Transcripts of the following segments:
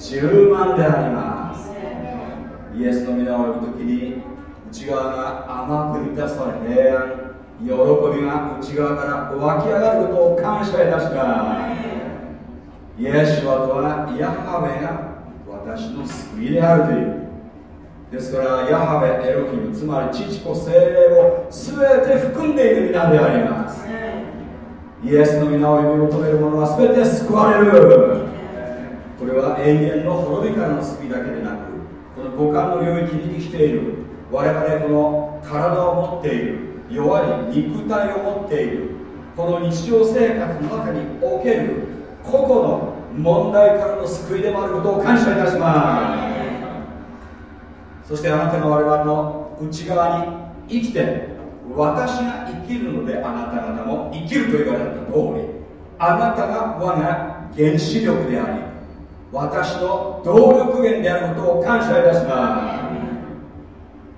10万であります。イエスの皆を呼ぶ時に内側が甘く満たされ平安喜びが内側から湧き上がることを感謝いたします。イエスはとはヤハウェが私の救いであるという。ですからヤハウェエロヒムつまり父子精霊を全て含んでいる皆であります。イエスの皆を呼び求める者は全て救われる。これは永遠の滅びからの救いだけでなくこの五感の領域に生きている我々この体を持っている弱い肉体を持っているこの日常生活の中における個々の問題からの救いでもあることを感謝いたします。そしてあなたが我々の内側に生きて私が生きるのであなた方も生きると言われた通りあなたが我が原子力であり私の動力源であることを感謝いたしま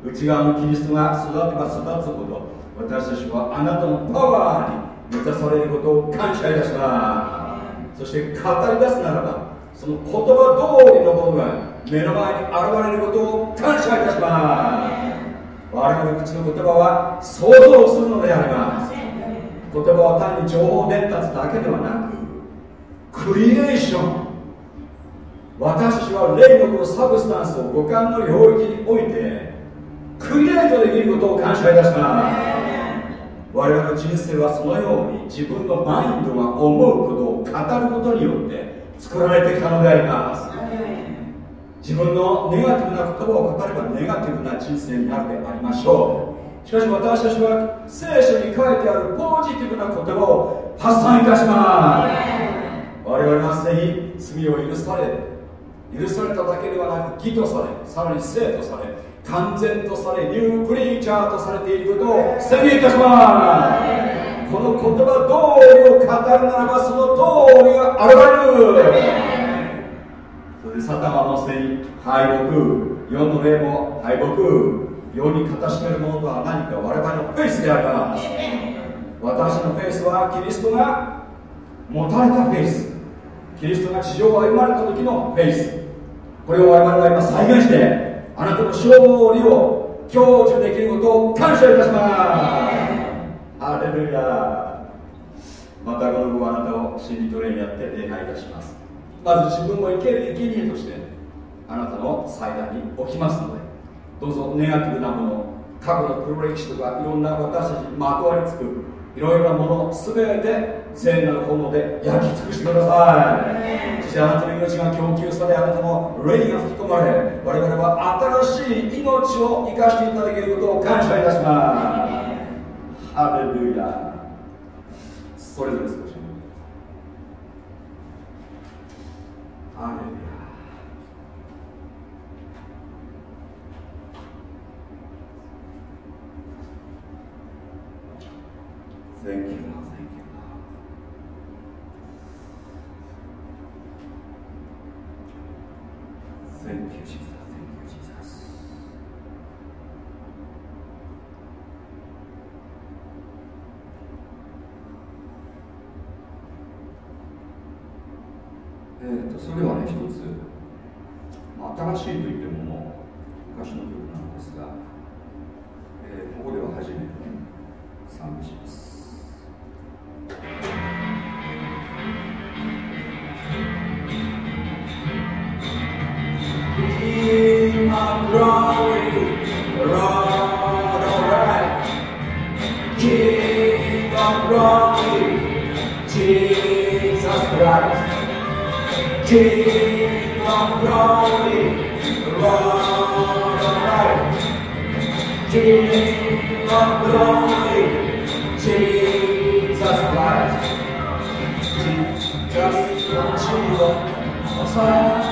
す。内側のキリストが育てば育つほど私たちはあなたのパワーに満たされることを感謝いたします。そして語り出すならばその言葉通りのものが目の前に現れることを感謝いたします。我々の口の言葉は想像するのであります。言葉は単に情報伝達だけではなくクリエーション私たちは霊のこのサブスタンスを五感の領域においてクリエイトできることを感謝いたします。我々の人生はそのように自分のマインドが思うことを語ることによって作られてきたのであります。自分のネガティブな言葉を語ればネガティブな人生になるでありましょう。しかし私たちは聖書に書いてあるポジティブな言葉を発散いたします。我々はすでに罪を許され許されただけではなく義とされさらに生とされ完全とされニュークリーチャーとされていることを宣言いたします。この言葉通りを語るならばその通りが現れる。それでサタンはもうすでに敗北世の霊も敗北世に勝たしめるものとは何か我々のフェイスであります。私のフェイスはキリストが持たれたフェイス。キリストが地上を歩まれた時のフェイスこれを我々は今再現してあなたの勝利を享受できることを感謝いたします。ハレルヤ。またこの後あなたを心理トレーにやって礼拝いたします。まず自分を生ける生贄としてあなたの祭壇に置きますのでどうぞネガティブなもの過去の黒歴史とかいろんな私たちにまとわりつくいろいろなもの全て聖なる炎で焼き尽くしてください。そしてあなたの命が供給されあなたの霊が吹き込まれ我々は新しい命を生かしていただけることを感謝いたします。ハレルヤ。それぞれ少し。ハレルヤ。Thank you, Thank you, Jesus. Thank you, Jesus. えー、とそれはね一つ、まあ、新しいと言ってももう昔の曲なんですが、えー、ここでは初めて賛美します Of glory, Lord of right. King of glory, Jesus Christ. King of glory, Lord of right. King of glory, Jesus Christ. Jesus, Jesus, salvation.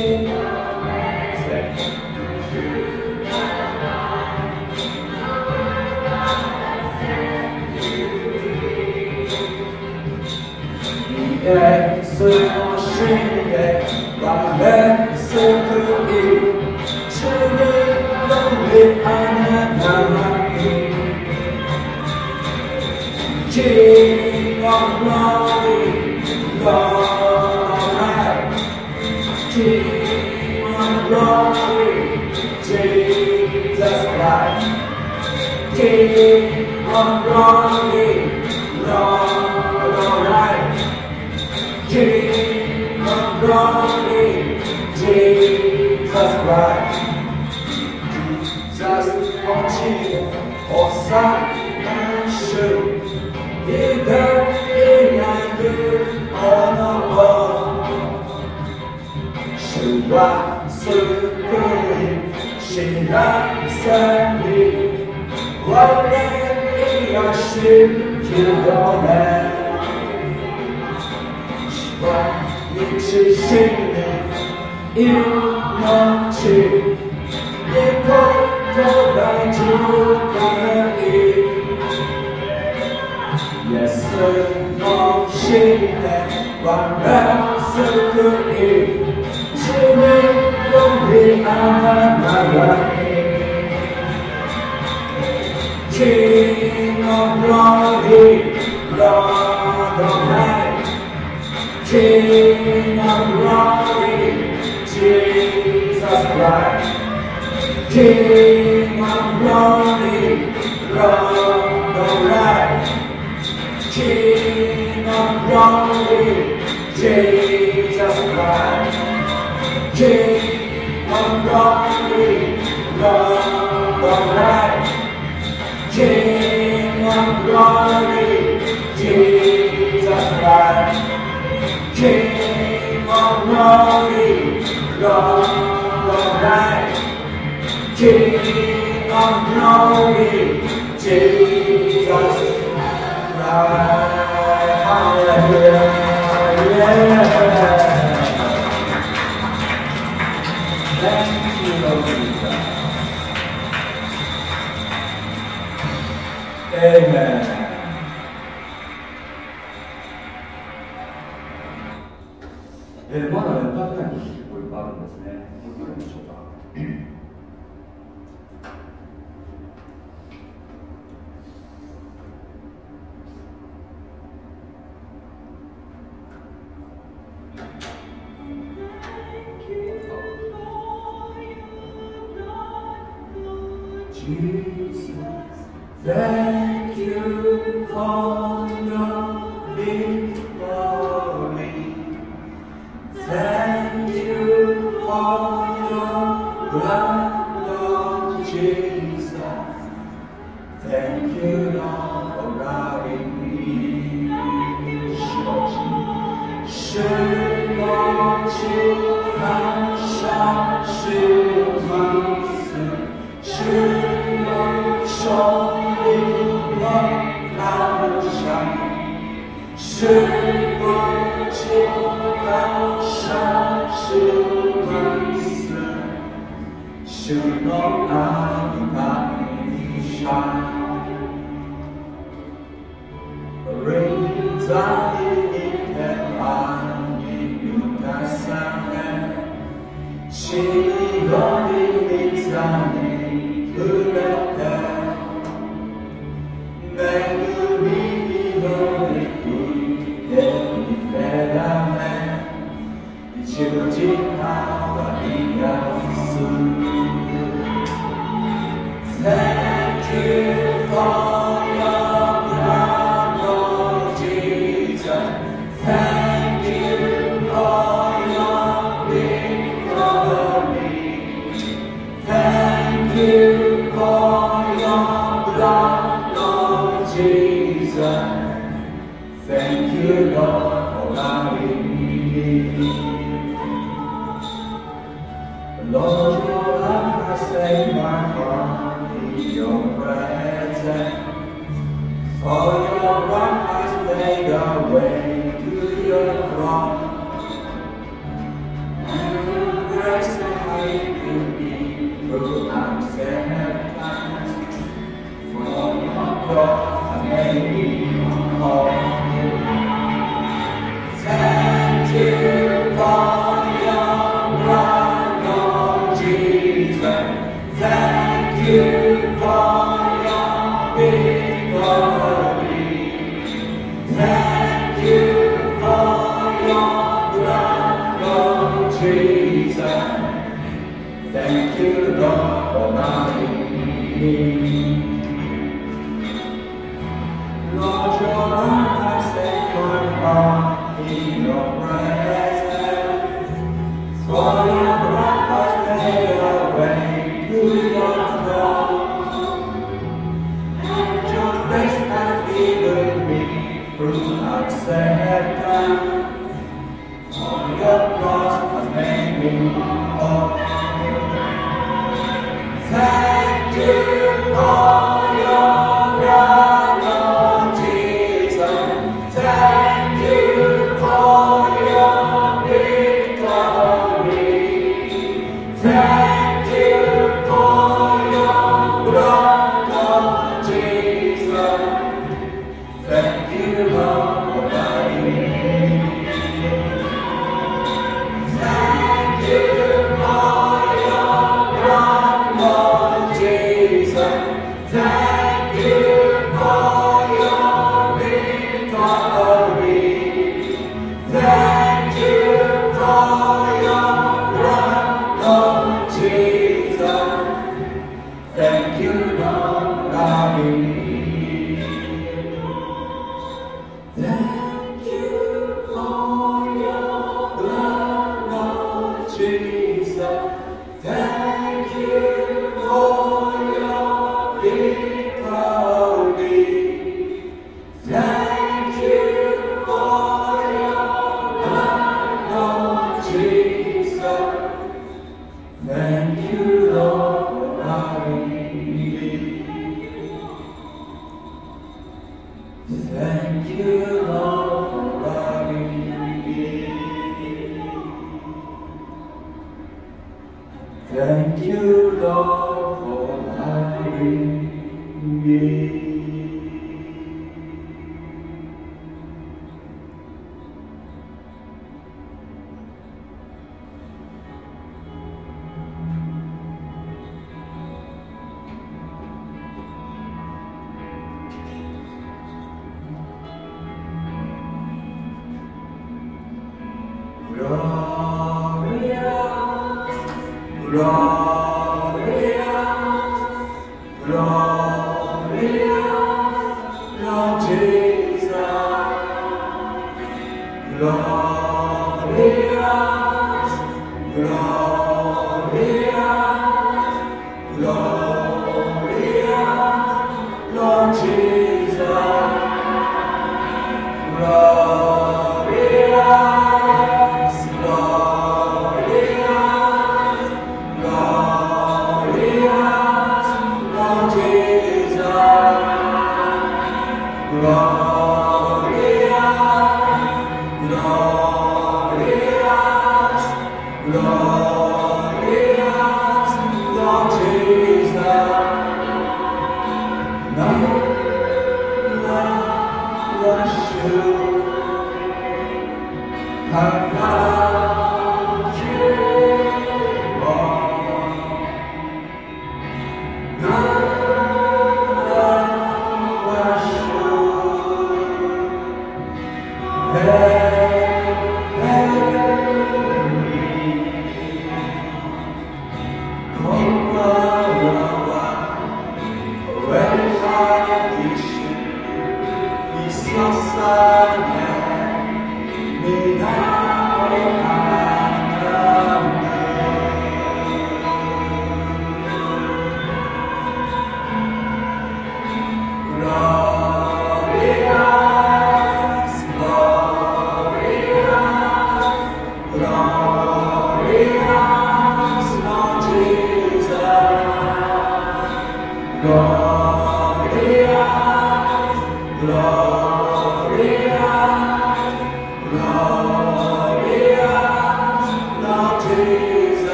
쉽게 쓰고 쉽게 남의 슬픔이 주님 우리 안에 남았니 기억나니 너네 기억나니 Jesus Christ 기억나니 너네 King of glory, Jesus Christ. Jesus of Jesus, and show. He died in my on the wall. She was so good, she loves me. What then is she to the man? 是谁的一抹情？你偷偷来就可以，也是梦醒的完美是故意，是你用力安安安安。King of glory, Lord of heaven. King of glory, Jesus Christ. King of glory, Lord of light. King of glory, Jesus Christ. King of glory, Lord of light. King of glory, Jesus Christ glory, Lord of. King of glory, Jesus Christ. Hallelujah. Thank you, Lord Jesus. Amen.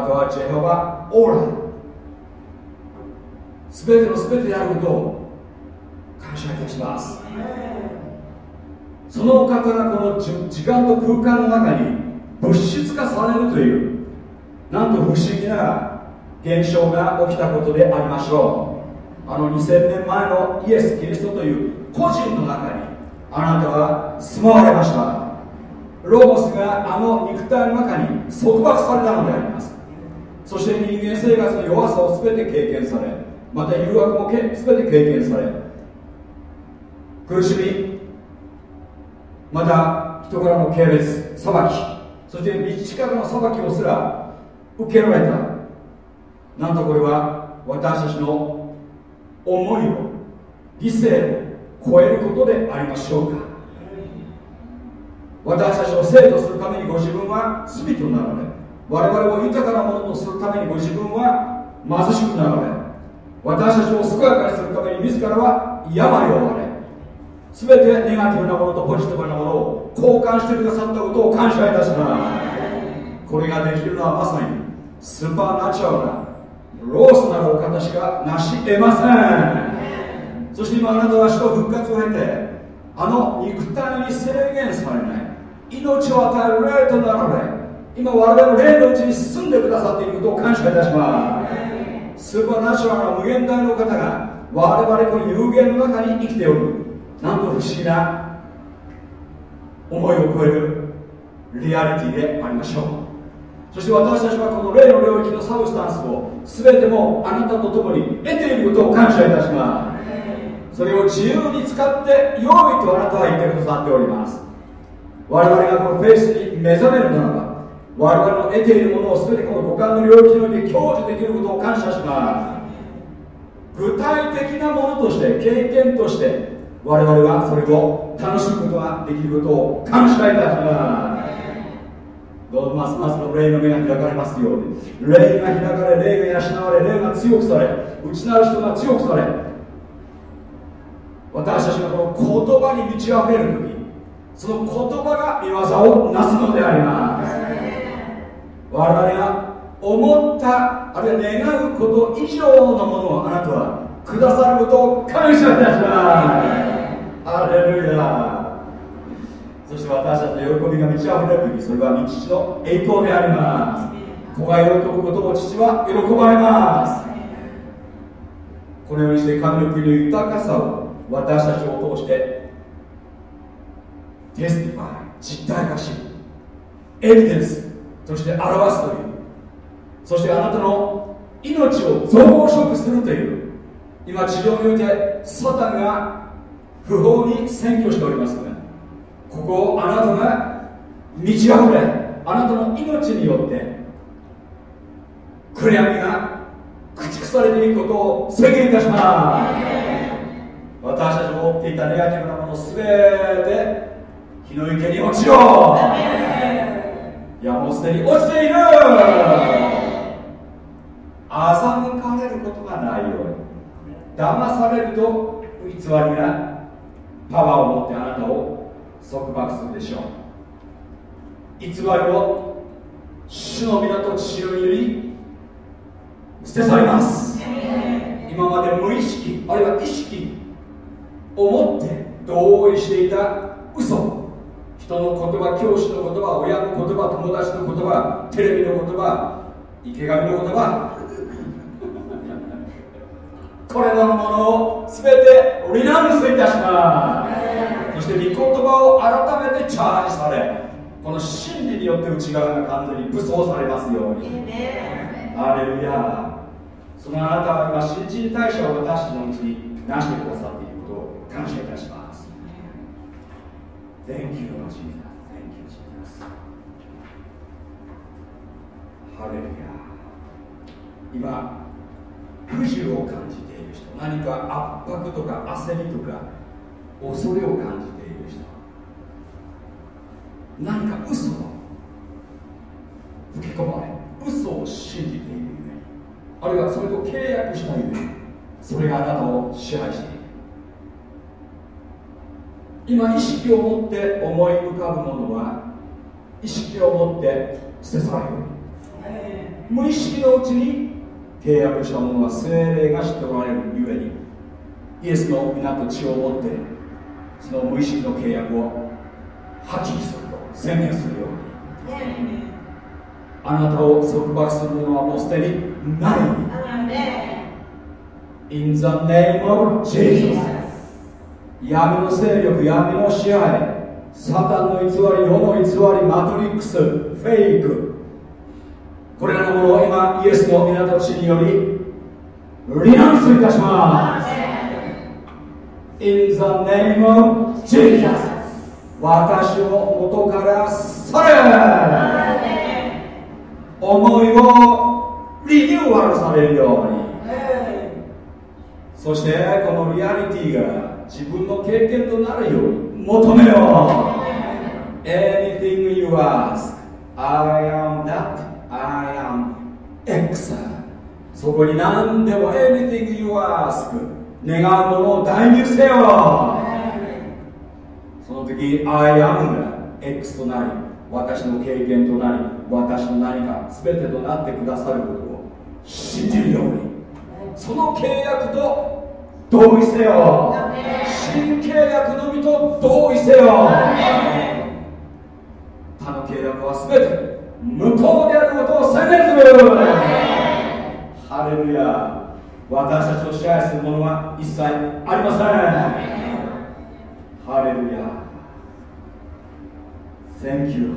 なたはジェホバ・オーラ全ての全てであることを感謝いたしますそのお方がこの時間と空間の中に物質化されるというなんと不思議な現象が起きたことでありましょうあの2000年前のイエス・キリストという個人の中にあなたは住まわれましたロゴスがあの肉体の中に束縛されたのでありますそして人間生活の弱さを全て経験されまた誘惑も全て経験され苦しみまた人からの軽蔑裁きそして道からの裁きをすら受けられた。なんとこれは私たちの思いを理性を超えることでありましょうか。私たちを生とするためにご自分は罪となられ我々を豊かなものとするためにご自分は貧しくなられ私たちを健やかにするために自らは病を負われ全てネガティブなものとポジティブなものを交換してくださったことを感謝いたします。これができるのはまさにスーパーナチュラルなロースなるお方しかなし得ません。そして今あなたは死と復活を経てあの肉体に制限されない命を与える霊となられ今我々の霊のうちに住んでくださっていることを感謝いたします。スーパーナチュラルな無限大の方が我々この有限の中に生きておる。なんと不思議な思いを超えるリアリティでありましょう。そして私たちはこの霊の領域のサブスタンスを全てもあなたと共に得ていることを感謝いたします。それを自由に使って良いとあなたは言ってくださっております。我々がこのフェイスに目覚めるならば我々の得ているものを全てこの五感の領域において享受できることを感謝します。具体的なものとして経験として我々はそれを楽しむことができることを感謝いたします。どうぞますますの霊の目が開かれますように霊が開かれ霊が養われ霊が強くされ内なる人が強くされ私たちがこの言葉に満ち溢れる時その言葉が見業をなすのであります。我々が思ったあるいは願うこと以上のものをあなたはくださることを感謝いたします。アレルヤそして私たちの喜びが満ち溢れる時それは父の栄光であります。子が喜ぶことを父は喜ばれます。このようにして神の国の豊かさを私たちを通して testify 実体化しエビデンスとして表すという。そしてあなたの命を増殖するという。今地上においてサタンが不法に占拠しておりますがここをあなたが満ち溢れあなたの命によって暗闇が駆逐されていくことを宣言いたします。私たちの持っていたネガティブなものすべて日の池に落ちろ。いやもうすでに落ちている。欺かれることがないように。騙されると偽りがパワーを持ってあなたを束縛するでしょう。偽りを主の皆と血のゆり捨て去ります。今まで無意識あるいは意識を持って同意していた嘘。人の言葉教師の言葉親の言葉友達の言葉テレビの言葉池上の言葉。これらのものを全てリナウンスいたします。そして御言葉を改めてチャージされこの真理によって内側が完全に武装されますように。アレルヤ。そのあなたは今新陳代謝を私たちのうちになしてくださっていることを感謝いたします Thank you, Lord Jesus. Thank you, Jesus. ハレルヤ今不自由を感じている人何か圧迫とか焦りとか恐れを感じている人何か嘘を吹き込まれ嘘を信じているゆえにあるいはそれと契約したゆえにそれがあなたを支配している今意識を持って思い浮かぶものは意識を持って捨て去られる。無意識のうちに契約したものは精霊が知っておられるゆえにイエスの皆と血を持ってその無意識の契約を破棄すると宣言するように。あなたを束縛するものはもうすでにない。In the name of Jesus 闇の勢力闇の支配サタンの偽り世の偽りマトリックスフェイク。これらのものを今イエスの港地によりリナンスいたします。In the name of Jesus 私を元から去れ。思いをリニューアルされるように。そしてこのリアリティが自分の経験となるように求めよう。Anything you ask I am that I am X そこに何でも Anything you ask 願うものを代入せよ。その時 I am が X となり私の経験となり私の何か全てとなってくださることを信じるように。その契約と同意せよ。新契約のみと同意せよ。他の契約は全て無効であることを宣言する。ハレルヤ。私たちを支配するものは一切ありません。ハレルヤ。Thank you,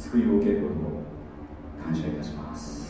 救いを受けることを感謝いたします。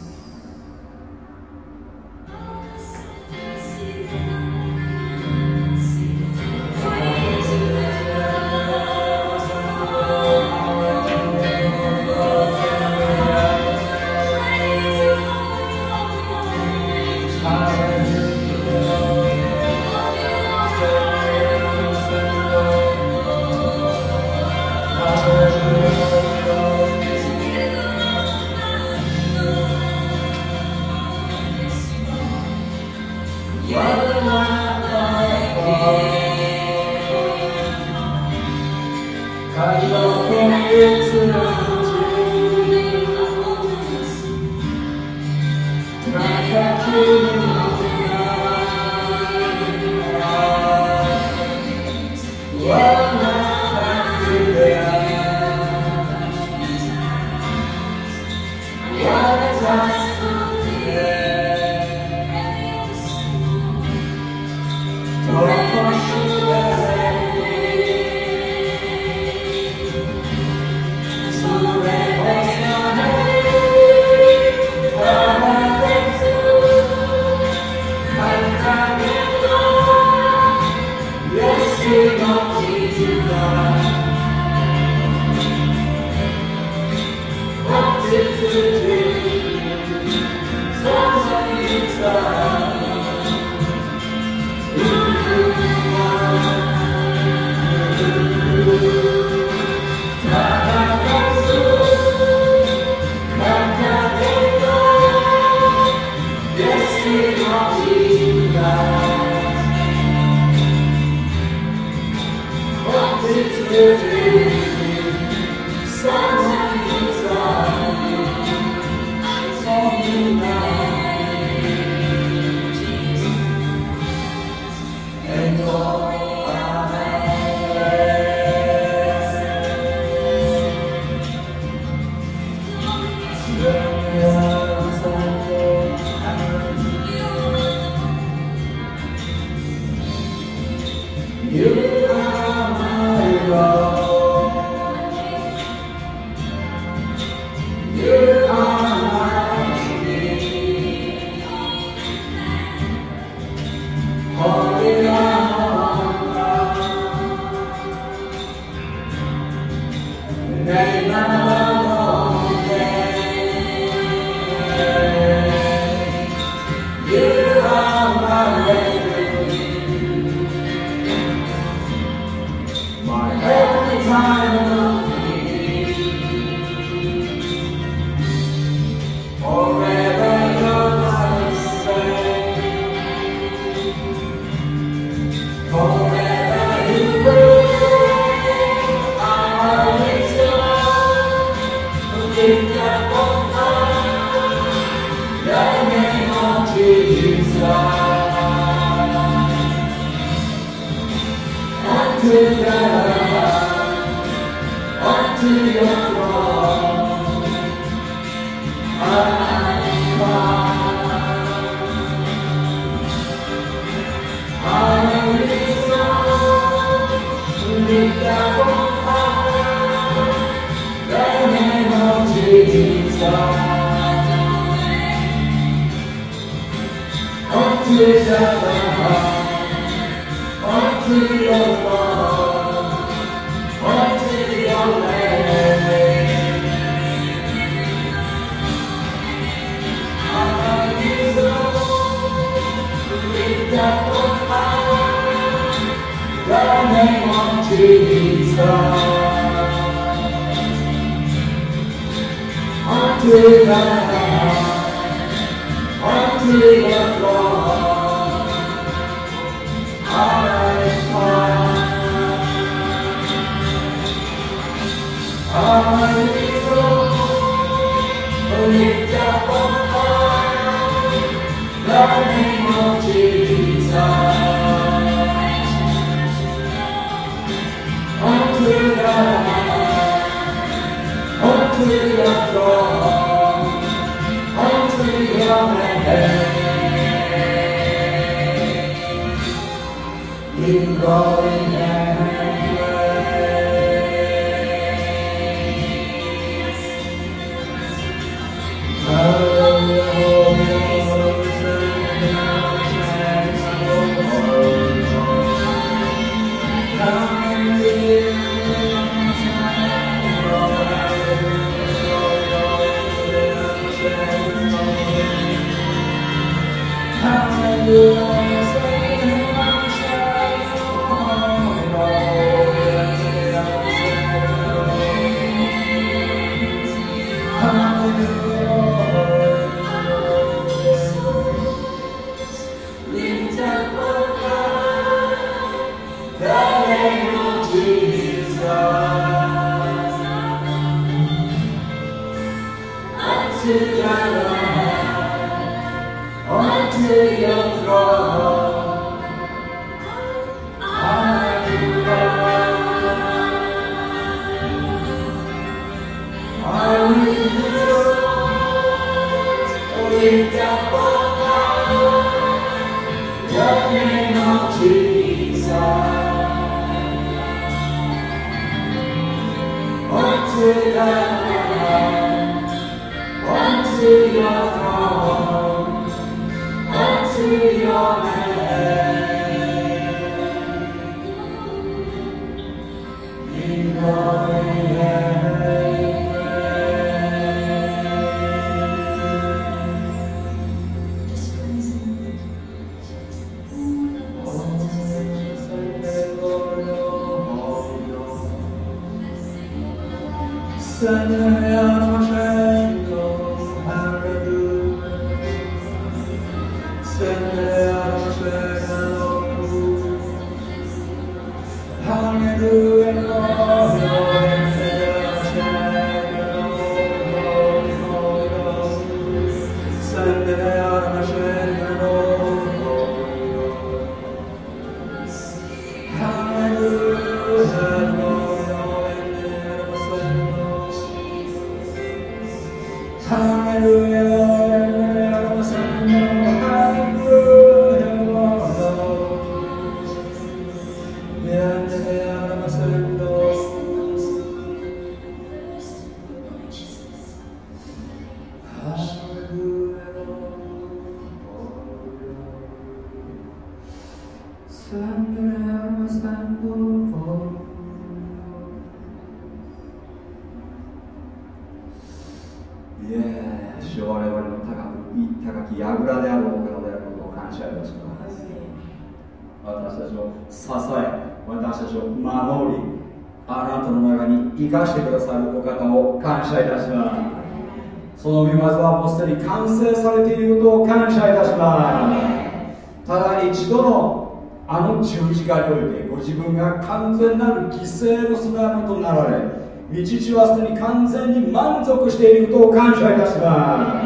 謝いたしま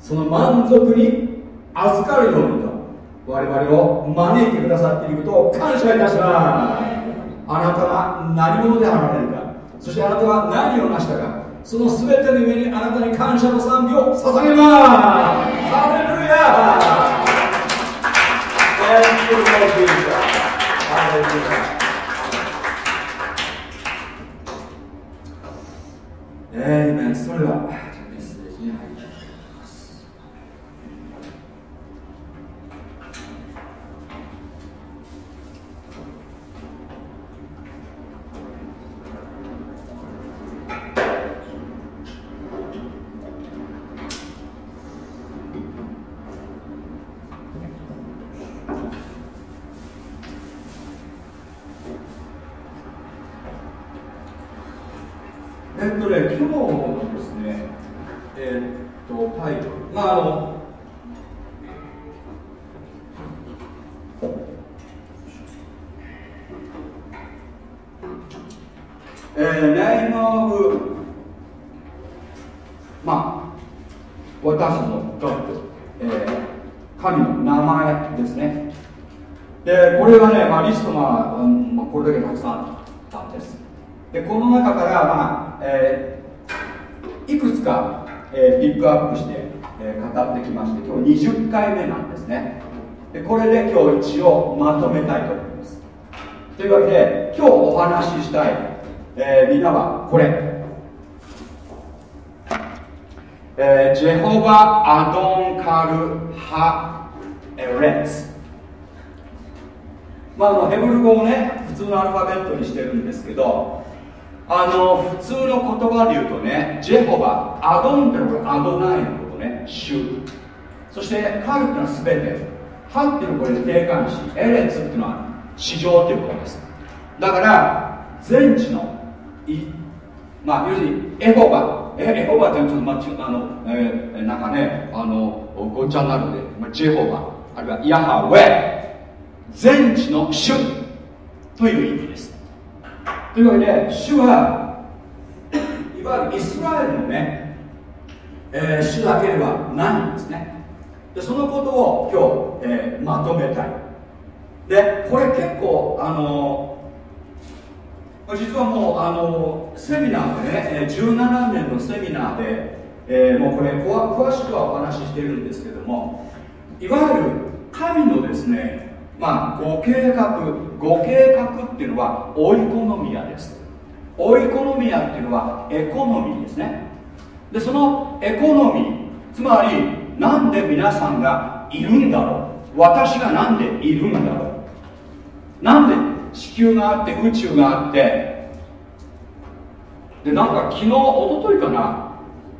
すその満足に預かるようにと我々を招いてくださっていることを感謝いたしますあなたが何者であられるかそしてあなたが何を成したかその全ての上にあなたに感謝の賛美を捧げますハレルヤ Thank you, Lord Jesus. Hallelujah. とね、今日のですねえっとね、今日まああのえー、ネイムオブまあ私のガッド、えー、神の名前ですね。でこれがね、まあ、リストが、うんまあ、これだけたくさんあったんです。でこの中から、まあえー、いくつか、ピックアップしてえー、語ってきまして今日20回目なんですね。でこれで今日一応まとめたいと思います。というわけで今日お話ししたい、えー、みんなはこれ、えー、ジェホバ・アドン・カル・ハ・エレッツ。まあ、あのヘブル語をね普通のアルファベットにしてるんですけどあの普通の言葉で言うとねジェホバアドンってのはアドナイのことね主。そしてカルってのは全てハっていうのはこれ定冠詞エレツっていうのは市場ということです。だから全地のいまあ要するにエホバえエホバってちょっとまあの、えー、なんかねあのごっちゃになるんで、まあ、ジェホバあるいはヤハウェ全地の主という意味です。というわけで主はいわゆるイスラエルのねえー、主だけではないんですねでそのことを今日、えー、まとめたいでこれ結構あの実はもうあのセミナーでね17年のセミナーでえー、もうこれ詳しくはお話ししてるんですけどもいわゆる神のですね.まあご計画ご計画っていうのはオイコノミアです。オイコノミアっていうのはエコノミーですね。でそのエコノミーつまりなんで皆さんがいるんだろう。私がなんでいるんだろう。なんで地球があって宇宙があって。でなんか昨日一昨日かな。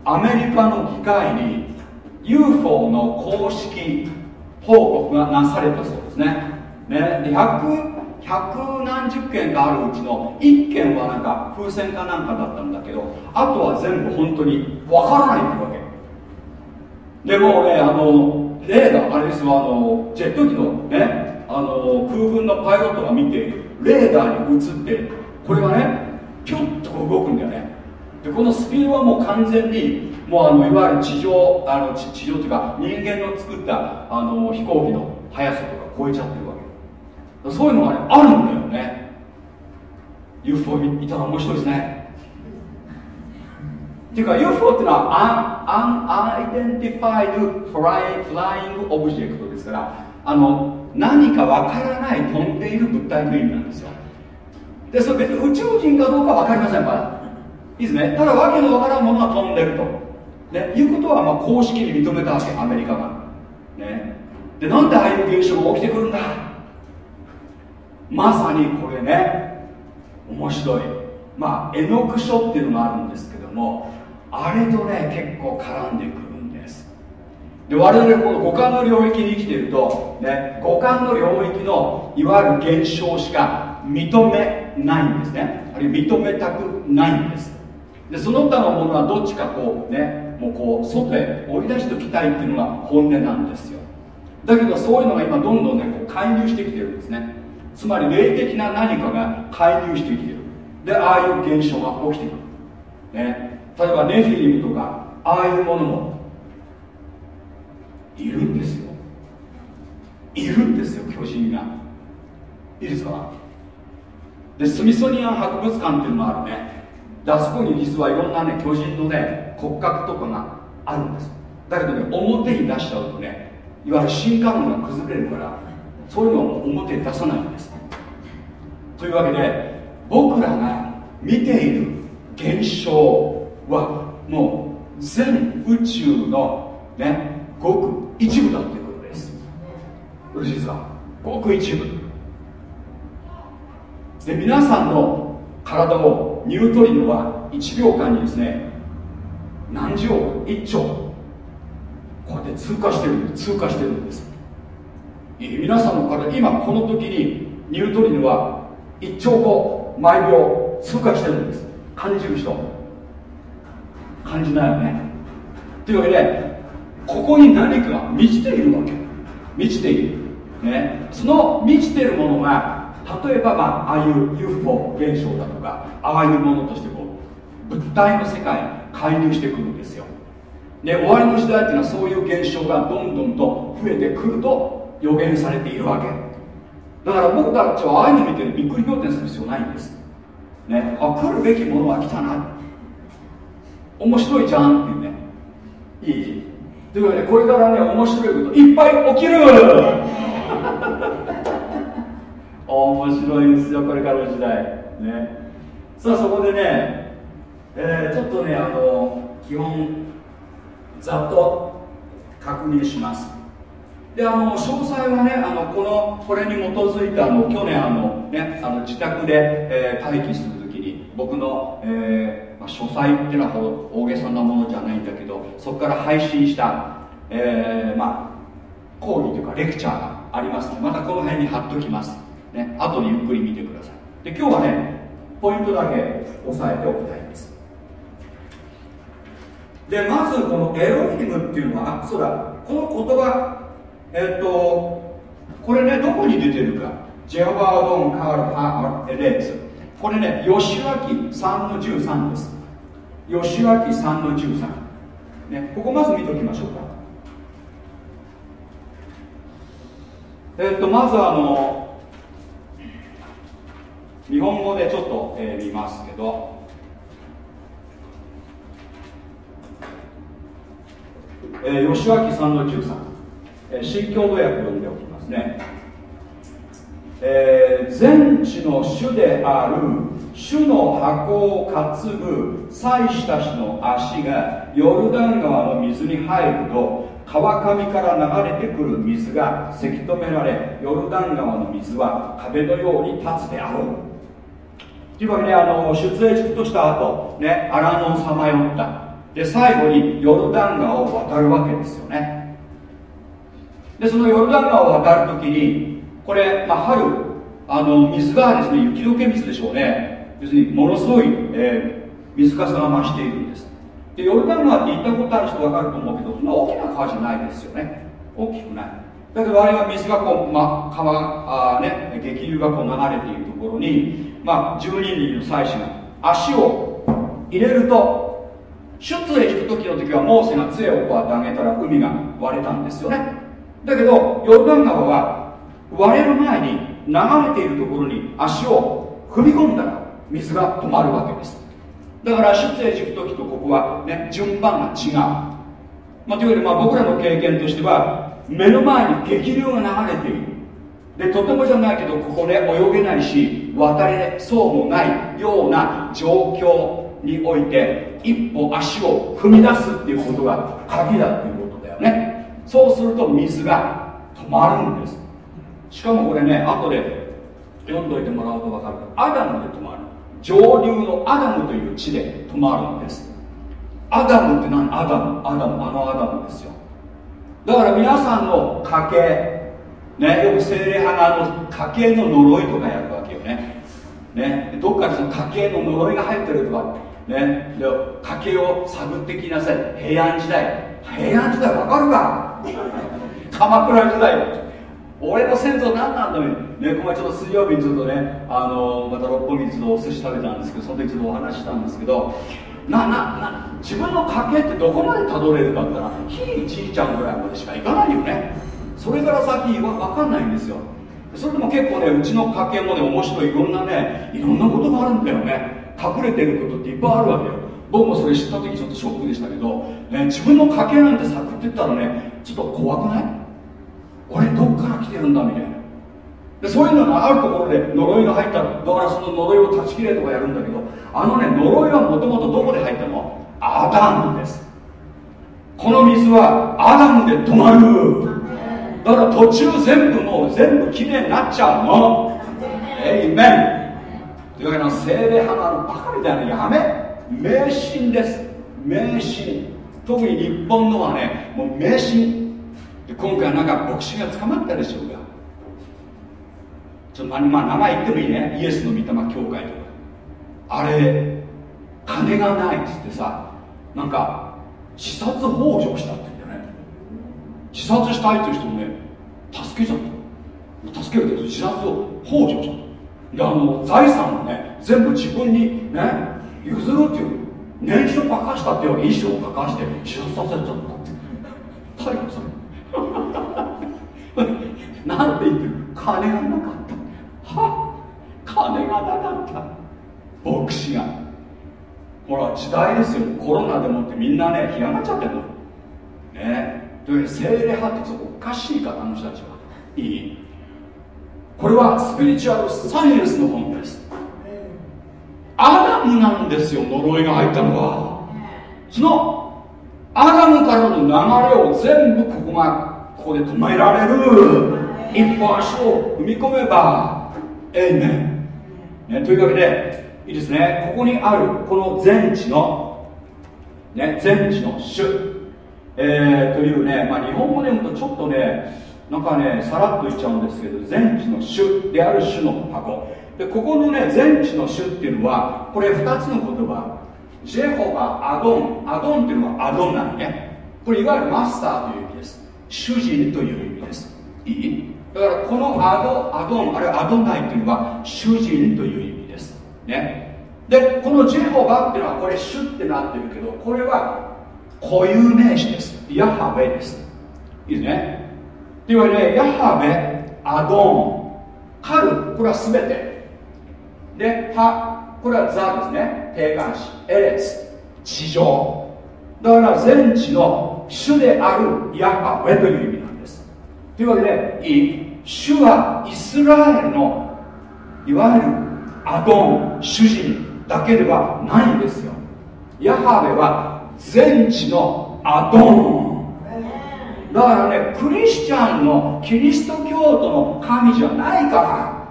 アメリカの議会に UFO の公式報告がなされたそうですね。ね。で100 100何十件かあるうちの1件はなんか風船かなんかだったんだけどあとは全部本当にわからないってわけ。でもねあのレーダーあれですよあのジェット機のねあの空軍のパイロットが見ているレーダーに映ってこれがねピュッと動くんだよね。でこのスピードはもう完全にもうあのいわゆる地上あの地上というか人間の作ったあの飛行機の速さとか超えちゃってるわけそういうのがねあるんだよね。UFO いたら面白いですね。っていうか UFO っていうのは Unidentified Flying Object ですからあの何かわからない飛んでいる物体の意味なんですよ。でそれ別に宇宙人かどうか分かりませんまだいいですね。ただわけのわからんものが飛んでると。ね、いうことはまあ公式に認めたわけアメリカが、ね、でなんでああいう現象が起きてくるんだ？まさにこれね面白い。まあ絵の具書っていうのがあるんですけどもあれとね結構絡んでくるんです。で我々この五感の領域に生きていると、ね、五感の領域のいわゆる現象しか認めないんですね。あるいは認めたくないんです。でその他のものはどっちかこうねもうこう外へ追い出しておきたいっていうのが本音なんですよ。だけどそういうのが今どんどんねこう介入してきてるんですね。つまり霊的な何かが介入してきてる。でああいう現象が起きてくる、ね、例えばネフィリムとかああいうものもいるんですよ。いるんですよ巨人が。いいですか？でスミソニアン博物館っていうのもあるね。であそこに実はいろんなね巨人のね骨格とかがあるんです。だけどね表に出しちゃうとねいわゆる進化論が崩れるからそういうのを表に出さないんです。というわけで僕らが見ている現象はもう全宇宙のねごく一部だということです。よろしいですかごく一部。で皆さんの体をニュートリノは1秒間にですね何十億1兆こうやって通過してる通過してるんです。皆さんの体今この時にニュートリノは1兆個毎秒通過してるんです。感じる人。感じないよね。というわけでここに何かが満ちているわけ。満ちている、ね、その満ちているものが例えば、まあ、ああいう UFO 現象だとかああいうものとしてこう物体の世界に介入してくるんですよ。で終わりの時代っていうのはそういう現象がどんどんと増えてくると予言されているわけ。だから僕たちはああいうの見てびっくり仰天する必要ないんですねあ来るべきものは来たな。面白いじゃんっていうね。いい？というわけでこれからね面白いこといっぱい起きる。面白いですよこれからの時代。ね。さあそこでね、えー、ちょっとねあの基本ざっと確認します。であの詳細はねあのこのこれに基づいてあの去年あの、ね、あの自宅で、えー、待機するときに僕の、えーまあ、書斎っていうのは大げさなものじゃないんだけどそこから配信した、えー、まあ講義というかレクチャーがありますのでまたこの辺に貼っときます。ね後でゆっくり見てください。で今日はねポイントだけ押さえておきたいんです。でまずこのエロヒムっていうのはあそうだ。この言葉えっとこれねどこに出てるか。ジェオバードン・カール・パーレーツ。これね吉脇3の13です。吉脇3の13ねここまず見ときましょうか。えっとまずあの日本語でちょっと、えー、見ますけど。えー、吉脇さんの13、えー、新共同訳読んでおきますね、えー、全地の主である主の箱を担ぐ祭司たちの足がヨルダン川の水に入ると川上から流れてくる水がせき止められヨルダン川の水は壁のように立つであろう。というわけであの出エジプトした後ね荒野をさまよった。で最後にヨルダン川を渡るわけですよね。でそのヨルダン川を渡るときにこれ、まあ、春あの水がですね雪解け水でしょうね。要するにものすごい、えー、水かさが増しているんです。でヨルダン川って行ったことある人分かると思うけどそんな大きな川じゃないですよね。大きくない。だけどあれは水がこう、まあ、川あ、ね、激流がこう流れているところに、まあ、12人の祭司が足を入れると出エジプト記の時はモーセが杖をこうやってあげたら海が割れたんですよね。だけどヨルダン川は割れる前に流れているところに足を踏み込んだら水が止まるわけです。だから出エジプト記とここはね順番が違う、まあ、というわけでまあ僕らの経験としては目の前に激流が流れている。でとてもじゃないけどここで泳げないし渡れそうもないような状況において一歩足を踏み出すっていうことが鍵だっていうことだよね。そうすると水が止まるんです。しかもこれね後で読んどいてもらうと分かる。アダムで止まる。上流のアダムという地で止まるんです。アダムって何？アダム。アダム。あのアダムですよ。だから皆さんの家系。ね、よく聖霊派があの家系の呪いとかやるわけよね。ねどっかでその家系の呪いが入ってるとかね。で家系を探ってきなさい。平安時代。平安時代わかるか？鎌倉時代。俺の先祖何なんだよ、ね、このちょっと水曜日にちょっとねあのまた六本木でちょっとお寿司食べたんですけどその時ちょっとお話したんですけどななな自分の家系ってどこまでたどれるかって言ったらひいじいちゃんぐらいまでしかいかないよね。それから先は分かんないんですよ。それでも結構ねうちの家系もね面白い。いろんなねいろんなことがあるんだよね。隠れてることっていっぱいあるわけよ。僕もそれ知った時ちょっとショックでしたけど、ね、自分の家系なんて探ってったらねちょっと怖くない？俺どっから来てるんだみたいな。でそういうのがあるところで呪いが入っただからその呪いを断ち切れとかやるんだけどあのね呪いはもともとどこで入ったの？アダムです。この水はアダムで止まる。だから途中全部もう全部きれいになっちゃうの。エイメンというわけで精霊派のあのバカみたいなやめ。迷信です。迷信。特に日本のはねもう迷信。で今回なんか牧師が捕まったでしょうがちょっとまあ名前言ってもいいね。イエスの御霊教会とか。あれ金がないっつってさなんか自殺幇助したって言うんだよね。自殺したいっていう人もね助けちゃった。助けるけど自殺を幇助した。であの財産をね全部自分にね譲るっていう年収ばかしたっていうわけ衣装をばかして自殺させちゃったって逮捕されなんて言ってる。金がなかった。は金がなかった。牧師が。ほら時代ですよ。コロナでもってみんなね広がっちゃってるの。ね。という精霊派っておかしいからあの人たちは。いい。これはスピリチュアルサイエンスの本です。アダムなんですよ呪いが入ったのは。そのアダムからの流れを全部ここがここで止められる。一歩足を踏み込めばえいめん、ね、というわけでいいですね。ここにあるこの全地のね全地の種、えー、というね、まあ、日本語で読むとちょっとねなんかねさらっと言っちゃうんですけど全地の種である種の箱。でここのね全地の種っていうのはこれ2つの言葉。ジェホバアドン。アドンっていうのはアドンなんねこれいわゆるマスターという意味です。主人という意味です。いい？だからこのアドアドンあるいはアドナイというのは主人という意味です。ね。でこのジェホバっていうのはこれ主ってなってるけどこれは固有名詞です。ヤハベです。いいですね？いうわけでヤハベアドンカルこれは全て。でハこれはザですね。定冠詞。エレツ。地上。だから全地の主であるヤハウェという意味なんです。というわけでいい主はイスラエルのいわゆるアドン主人だけではないんですよ。ヤハウェは全地のアドン。だからねクリスチャンのキリスト教徒の神じゃないか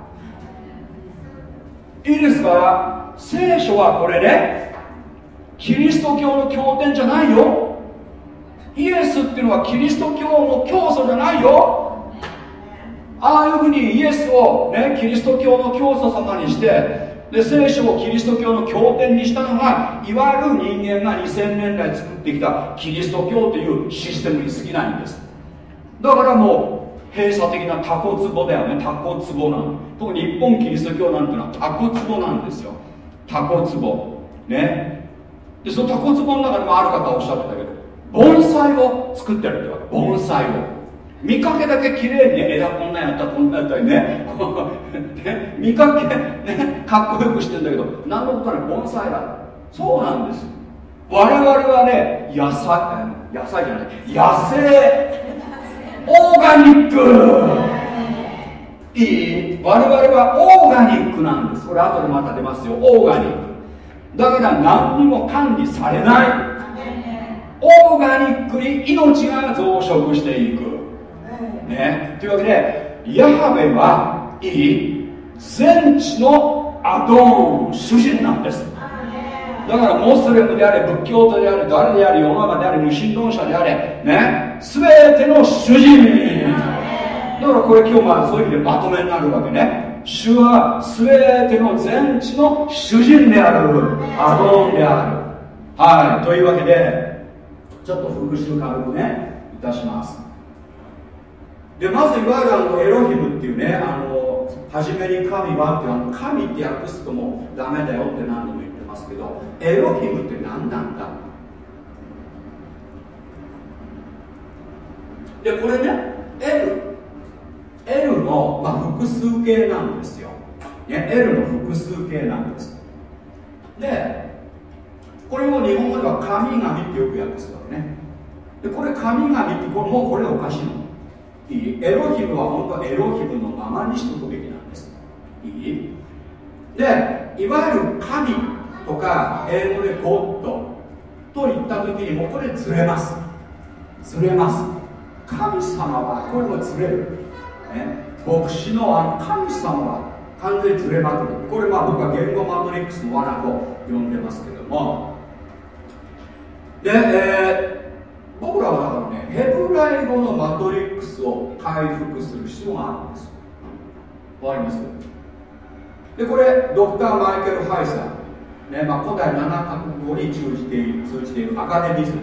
ら。いいですか？聖書はこれねキリスト教の経典じゃないよ。イエスっていうのはキリスト教の教祖じゃないよ。ああいうふうにイエスを、ね、キリスト教の教祖様にしてで聖書をキリスト教の経典にしたのがいわゆる人間が2000年代作ってきたキリスト教というシステムに過ぎないんです。だからもう閉鎖的なタコツボだよね。タコツボなん特に日本キリスト教なんてのはタコツボなんですよ。タコツボ。ね。でそのタコツボの中でもある方おっしゃってたけど盆栽を作ってるってわけ。盆栽を。見かけだけ綺麗にね枝こんなんやったこんなんやったりね。ね見かけねかっこよくしてんだけど何のことない盆栽だ。そうなんです。我々はね野菜野菜じゃない。野生。オーガニック。いい？我々はオーガニックなんです。これ後でまた出ますよ。オーガニック。だから何にも管理されない。オーガニックに命が増殖していく。ね。というわけでヤハウェはいい全地のアドーン主人なんです。だからモスレムであれ仏教徒であれ誰であれ世の中であれ無神論者であれね。全ての主人。だからこれ今日まあそういう意味でまとめになるわけね。主は全ての全地の主人であるアドーンである。はい。というわけでちょっと復習軽くねいたしますでまずいわゆるあのエロヒムっていうねあの初めに神はってあの神って訳すともダメだよって何度も言ってますけどエロヒムって何なんだ？でこれね L L の、まあ、複数形なんですよ、ね、L の複数形なんです。でこれを日本語では神々ってよく訳すわけね。でこれ神々ってこれもうこれおかしいの。いいエロヒムは本当はエロヒムのままにしとくべきなんです。いい？でいわゆる神とか英語でゴッドと言った時にもうこれずれます。ずれます。神様はこれもずれる、ね、牧師のあの神様は完全にずれまくる。これま僕は言語マトリックスの罠と呼んでますけども。で、えー僕らはだからねヘブライ語のマトリックスを回復する必要があるんです。わかります？でこれドクター・マイケル・ハイサー、ねまあ、古代7カ国語に通じている通じているアカデミズム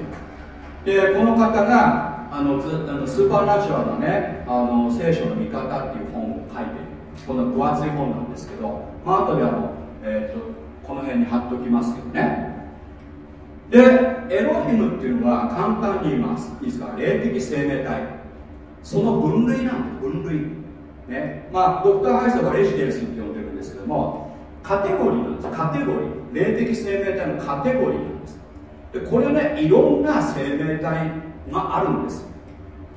でこの方があのずあのスーパーナチュラルなねあの聖書の見方っていう本を書いている。この分厚い本なんですけど、まあ後であの、えーとこの辺に貼っておきますけどね。でエロヒムっていうのは簡単に言います。いいですか？霊的生命体。その分類なんで分類。ね。まあドクター・ハイサーはレジデンスって呼んでるんですけどもカテゴリーなんです。カテゴリー。霊的生命体のカテゴリーなんです。でこれねいろんな生命体があるんです。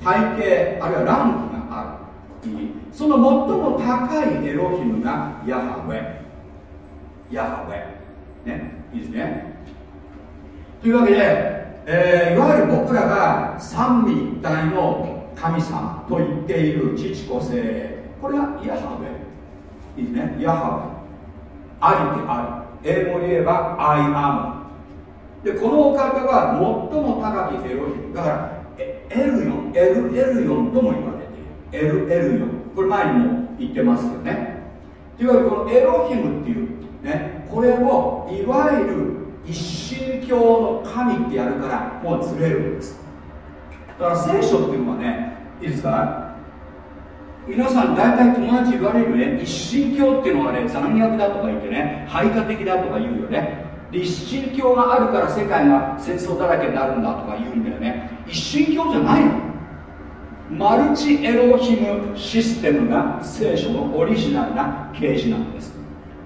体系あるいはランクがある。その最も高いエロヒムがヤハウェ。ヤハウェ。ね。いいですね。というわけで、えー、いわゆる僕らが三位一体の神様と言っている父子精霊。これがヤハウェいいですね。ヤハウェありである。英語で言えば I am でこのお方は最も高きエロヒムだからエルヨン。エルエルヨンとも言われている。エルエルヨン。これ前にも言ってますよね。というわけでこのエロヒムっていうねこれをいわゆる一神教の神ってやるからもうずれるんです。だから聖書っていうのはねいいですか？皆さん大体友達言われるね。一神教っていうのはね残虐だとか言ってね排他的だとか言うよね。で一神教があるから世界が戦争だらけになるんだとか言うんだよね。一神教じゃないの。マルチエロヒムシステムが聖書のオリジナルな啓示なんです。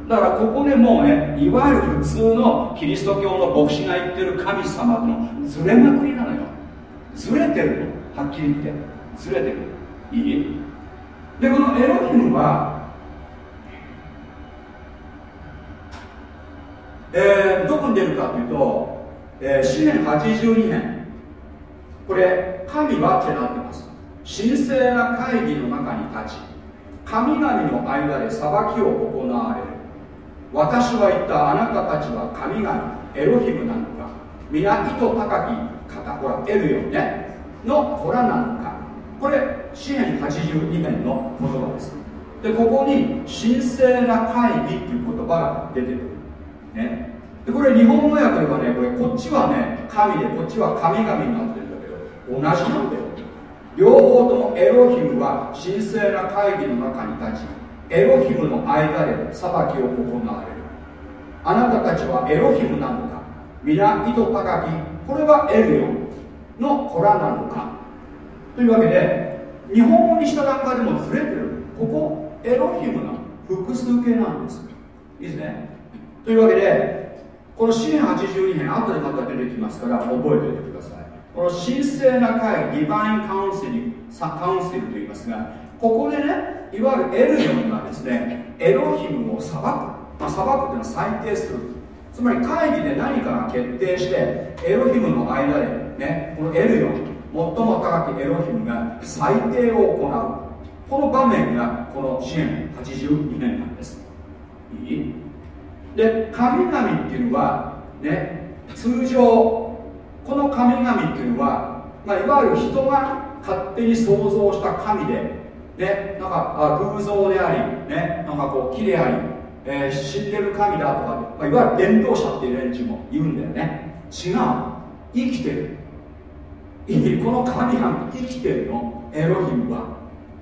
だからここでもうねいわゆる普通のキリスト教の牧師が言ってる神様のずれまくりなのよ。ずれてるの。はっきり言って。ずれてる。いい？でこのエロヒムはえー、どこに出るかというと、えー、詩年82年これ神はってなってます。神聖な会議の中に立ち神々の間で裁きを行われる。私は言ったあなたたちは神々エロヒムなのか皆意図高き方ほらエルヨンねの子らなのか。これ詩篇82年の言葉です。でここに神聖な会議っていう言葉が出てくる。ね。でこれ日本語訳ではねこれこっちはね神でこっちは神々になってるんだけど同じなんだよ。両方ともエロヒムは神聖な会議の中に立ちエロヒムの間で裁きを行われる。あなたたちはエロヒムなのか？皆意図高き。これはエルヨの子らなのか？というわけで日本語にした段階でもずれてる。ここエロヒムな複数形なんです。いいですね？というわけでこの詩82編後でまた出てきますから覚えておいてください。この神聖な会ディバインカウンセリングカウンセルと言いますがここでねいわゆるエルヨンがですねエロヒムを裁く、まあ、裁くっていうのは裁定する。つまり会議で何かが決定してエロヒムの間でねこのエルヨン最も高きエロヒムが裁定を行う。この場面がこの支援82年なんです。いい？で神々っていうのはね通常この神々っていうのは、まあ、いわゆる人が勝手に想像した神で、ね、なんか偶像であり、ね、なんかこう木であり、えー、死んでる神だとか、まあ、いわゆる伝道者っていう連中も言うんだよね。違う。生きてる。この神々生きてるの。エロヒムは。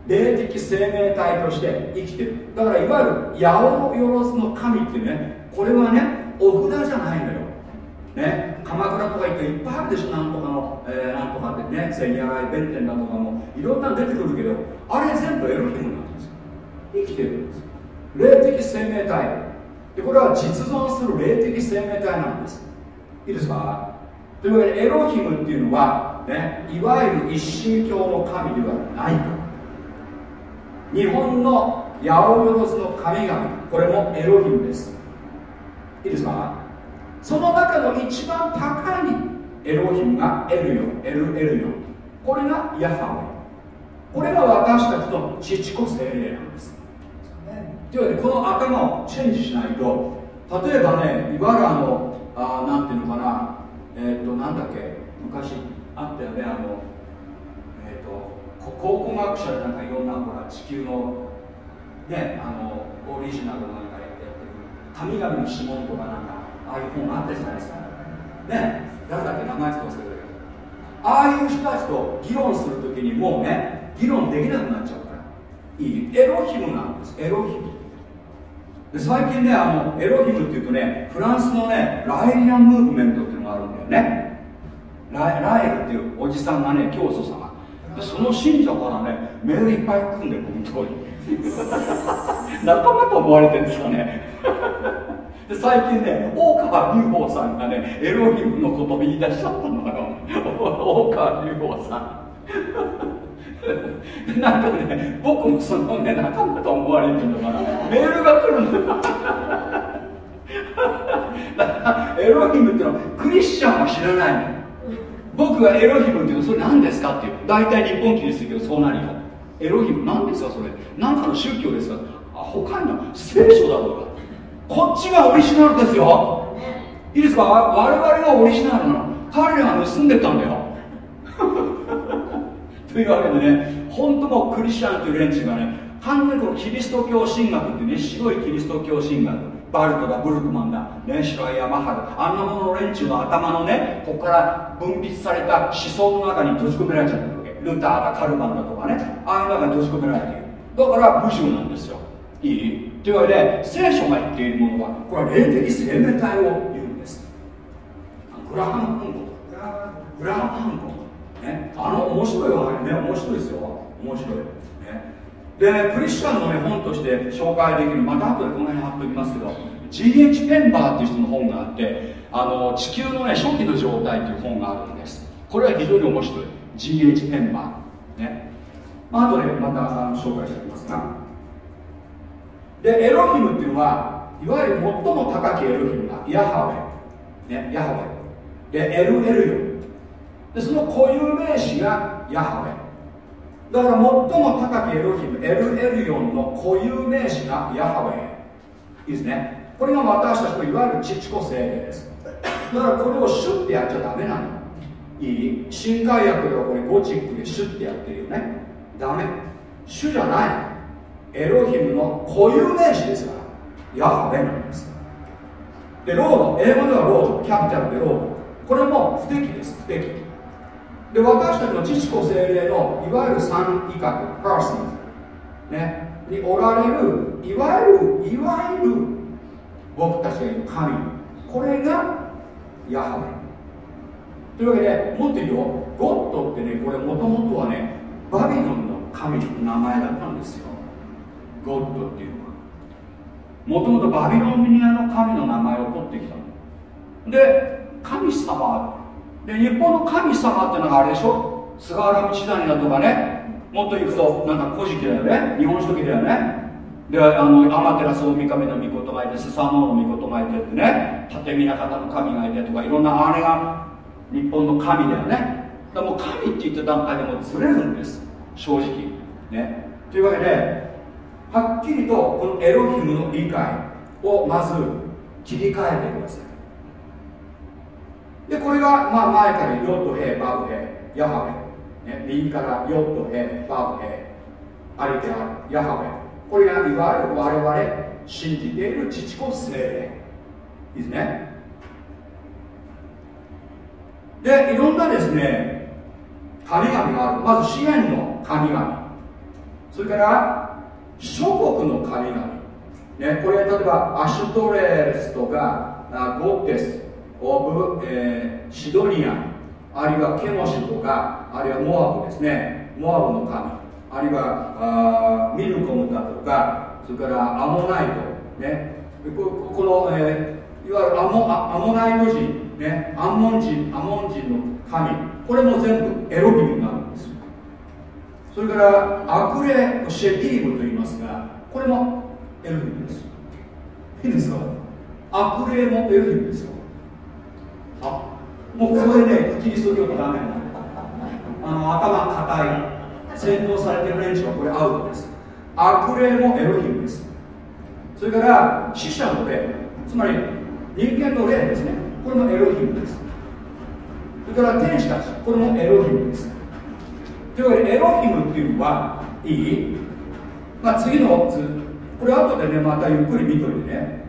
霊的生命体として生きてる。だからいわゆる八百万の神ってねこれはねお札じゃないのよ。ね、鎌倉とか行っていっぱいあるでしょ。なんとかの、えー、なんとかでね千夜来弁天だとかも。いろんなの出てくるけどあれ全部エロヒムなんですよ。生きてるんです霊的生命体。でこれは実存する霊的生命体なんです。いいですか？というわけでエロヒムっていうのは、ね、いわゆる一神教の神ではないと。日本の八百万の神々。これもエロヒムです。いいですか？その中の一番高いエロヒムがエルヨエルエルヨこれがヤハウェこれが私たちの父子精霊なんです。というわけでこの頭をチェンジしないと例えばねいわゆるあのあなんていうのかなえっ、ー、となんだっけ昔あったよねあのえっ、ー、と考古学者でなんかいろんなほら地球のねあのオリジナルのなんかやってる神々の指紋とかなんかああいう本あったじゃないですか。ね誰だっけ名前ちょっと忘れたけど。ああいう人たちと議論するときにもうね議論できなくなっちゃうから。いいエロヒムなんです。エロヒム。で最近ねあのエロヒムっていうとねフランスのねライリアンムーブメントっていうのがあるんだよね。ラライルっていうおじさんがね教祖様。でその信者からねメールいっぱい来るんで本当に。仲間と思われてるんですかね。で最近ね大川隆法さんがねエロヒムのことを言い出しちゃったのよ。大川隆法さん。なんかね僕もそのね仲間と思われるのかな。メールが来るのだからエロヒムっていうのはクリスチャンは知らないの僕がエロヒムっていうのはそれ何ですかっていう。大体日本記ですけどそうなるよ。エロヒム何ですかそれ。何かの宗教ですか。あ他には聖書だろうがこっちがオリジナルですよ。いいですか？我々がオリジナルなの。彼らが盗んでたんだよ。というわけでね本当もクリスチャンという連中がね完全にこのキリスト教神学っていうね白いキリスト教神学バルトだブルクマンだ、ね、白い山原あんなものの連中の頭のねここから分泌された思想の中に閉じ込められちゃってるわけ。ルターだカルバンだとかねああいう中に閉じ込められている。だから不自由なんですよ。いい？というわけで聖書が言っているものはこれは霊的生命体を言うんです。グラハム・ハンコグラハム・ハンコ、ね、あの面白いわ。ね面白いですよ。面白い、ね、でクリスチャンの、ね、本として紹介できる。また後でこの辺貼っておきますけど G.H. ペンバーっていう人の本があってあの地球の、ね、初期の状態という本があるんです。これは非常に面白い。GH メンバーね。まあ後でまた紹介しておきますがでエロヒムっていうのはいわゆる最も高きエロヒムがヤハウェ、ね、ヤハウェ。でエルエルヨでその固有名詞がヤハウェ。だから最も高きエロヒムエルエルヨンの固有名詞がヤハウェ。いいですね。これが私たちのいわゆる父子精霊です。だからこれをシュッてやっちゃダメなの。いい新改訳ではこれゴチックでシュッてやってるよね。ダメ。主じゃない。エロヒムの固有名詞ですから。ヤハヴェなんです。で Lord。英語では Lord。capital で Lord。これも不適です。不適で私たちの父子聖霊のいわゆる三位格 person ね。におられるいわゆるいわゆる僕たちがいる神。これがヤハベというわけでもっと言うよ。ゴッドってねこれもともとはねバビロンの神の名前だったんですよ。ゴッドっていうのは。もともとバビロンニアの神の名前を取ってきたの。で神様で日本の神様っていうのがあれでしょ？菅原道谷だとかね。もっと言うとなんか古事記だよね。日本書紀だよね。であの天照大神の御事がいてスサノオの御事がいてってね立宮方の神がいてとかいろんなあれが日本の神だよね。だもう神って言った段階でもずれるんです。正直。ね。というわけではっきりとこのエロヒムの理解をまず切り替えてください。でこれが、まあ、前からヨットヘイバブヘイヤハベ、ね、右からヨットヘイバブヘイアリテアヤハベ。これがいわゆる我々信じている父子精霊。いいですね。でいろんなですね神々がある。まず支援の神々。それから諸国の神々。ね、これ例えばアシュトレスとかゴッテス。オブ、えー、シドニアあるいはケモシとかあるいはモアブですね。モアブの神。あるいはあミルコムだとかそれからアモナイト、ね、ここの、えー、いわゆるアモアモナイト人、ね、アンモン人アモン人の神。これも全部エロヒムになるんです。それからアクレシェディームと言いますがこれもエロヒムです。いいですか？アクレもエロヒムですよ。もうこれねキリスト教のダメあの頭硬い洗脳されてる連中はこれアウトです。悪霊もエロヒムです。それから死者の霊。つまり人間の霊ですね。これもエロヒムです。それから天使たちこれもエロヒムです。というわけでエロヒムっていうのはいい、まあ、次の図。これ後でねまたゆっくり見といてね。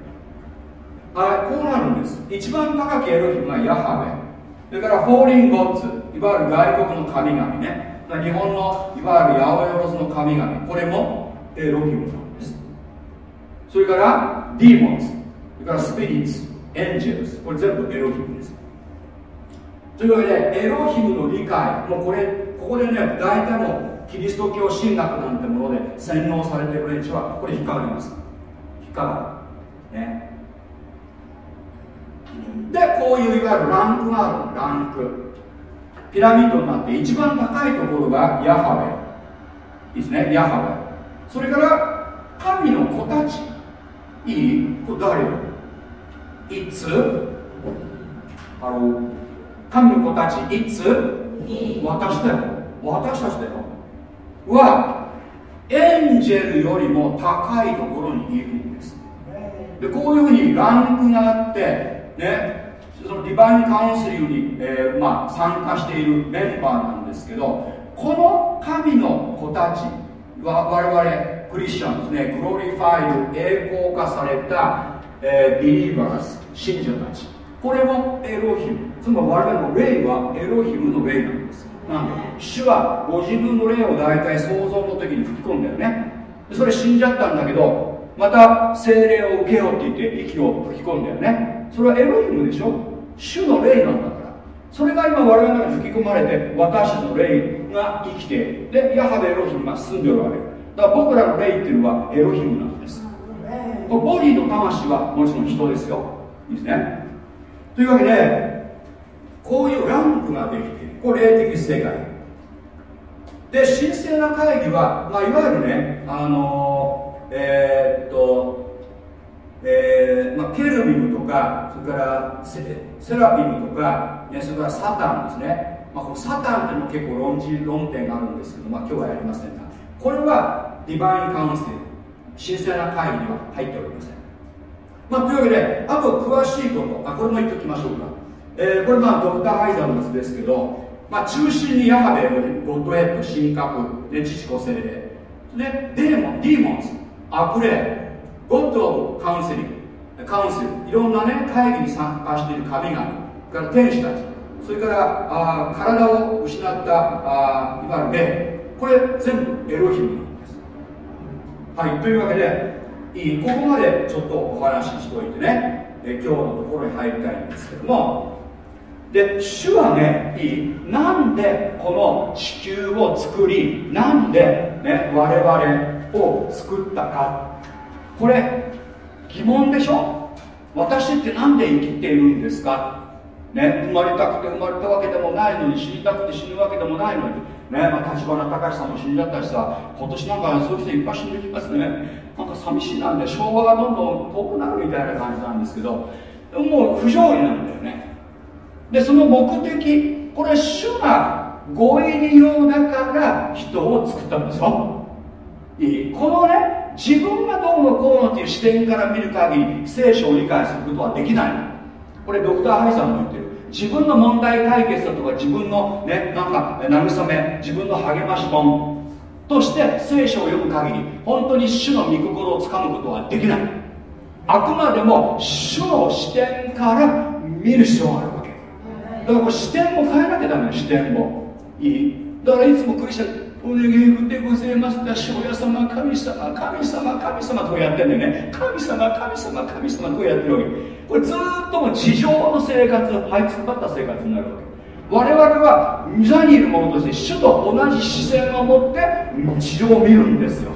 あこうなるんです。一番高きエロヒムがヤハベそれからフォーリンゴッツいわゆる外国の神々ね。日本のいわゆる八百万の神々。これもエロヒムなんです。それからディーモンズ。それからスピリッツエンジェルスこれ全部エロヒムです。というわけでエロヒムの理解。もうこれここでね大体のキリスト教神学なんてもので洗脳されている連中はこれ引っかかります。引っかかる。ね。でこういういわゆるランクがあるランク。ピラミッドになって一番高いところがヤハベいいですねヤハベそれから神の子たち。いいこれ誰よ？いつ？あの神の子たちいつ？私だよ。私たちだよ。はエンジェルよりも高いところにいるんです。でこういうふうにランクがあってね。その divine council に、えー、まあ、参加しているメンバーなんですけどこの神の子たちは我々クリスチャンですね glorify ル栄光化された、えー、 believers 信者たち。これもエロヒム。つまり我々の霊はエロヒムの霊なんです。なんで主はご自分の霊を大体創造の時に吹き込んだよね。それ死んじゃったんだけどまた精霊を受けようって言って息を吹き込んだよね。それはエロヒムでしょ？主の霊なんだから。それが今我々の中に吹き込まれて私たちの霊が生きてでヤハベエロヒムが住んでおるわけだから僕らの霊っていうのはエロヒムなんです。ボディと魂はもちろん人ですよ。いいですね？というわけでこういうランクができている。これ霊的世界。で神聖な会議は、まあ、いわゆるねあのー、えー、っとえーまあ、ケルビムとかそれからセラピムとか、ね、それからサタンですね、まあ、このサタンっていうのも結構論じ論点があるんですけど、まあ、今日はやりませんがこれはディバインカウンセル神聖な会議には入っておりません、まあ、というわけであと詳しいことあこれも言っておきましょうか、えー、これまあドクター・ハイザーの図ですけど、まあ、中心にヤハベゴッドヘッド神格で父子精霊でデーモンディーモンズ悪霊ゴッドカウンセリング。カウンセル。いろんなね会議に参加している神々。から天使たち。それからあ体を失ったあいわゆる霊。これ全部エロヒムなんです。はい。というわけでいいここまでちょっとお話ししておいてね。え今日のところに入りたいんですけども。で主はねいいなんでこの地球を作りなんで、ね、我々を作ったか。これ疑問でしょ？私って何で生きているんですか？ね、生まれたくて生まれたわけでもないのに死にたくて死ぬわけでもないのに、ねまあ、立花隆さんも死んじゃったしさ今年なんかそういう人いっぱい死んできますね。なんか寂しいなんで昭和がどんどん遠くなるみたいな感じなんですけどもう不条理なんだよね。でその目的これ主がご入り用だから人を作ったんですよ。いい。このね自分がどうのこうのっていう視点から見る限り聖書を理解することはできない。これドクター・ハイさんも言ってる。自分の問題解決だとか自分のねなんか慰め自分の励まし本。として聖書を読む限り本当に主の御心をつかむことはできない。あくまでも主の視点から見る必要があるわけ。だからこれ視点を変えなきゃダメ視点を。いい。だからいつもクリスチャンお願いでございますだし親様神様神様神様とやってんだよね？神様神様神様とやってるわけ？これずっとも地上の生活這いつくばった生活になるわけ。我々は座にいる者として主と同じ視線を持って地上を見るんですよ。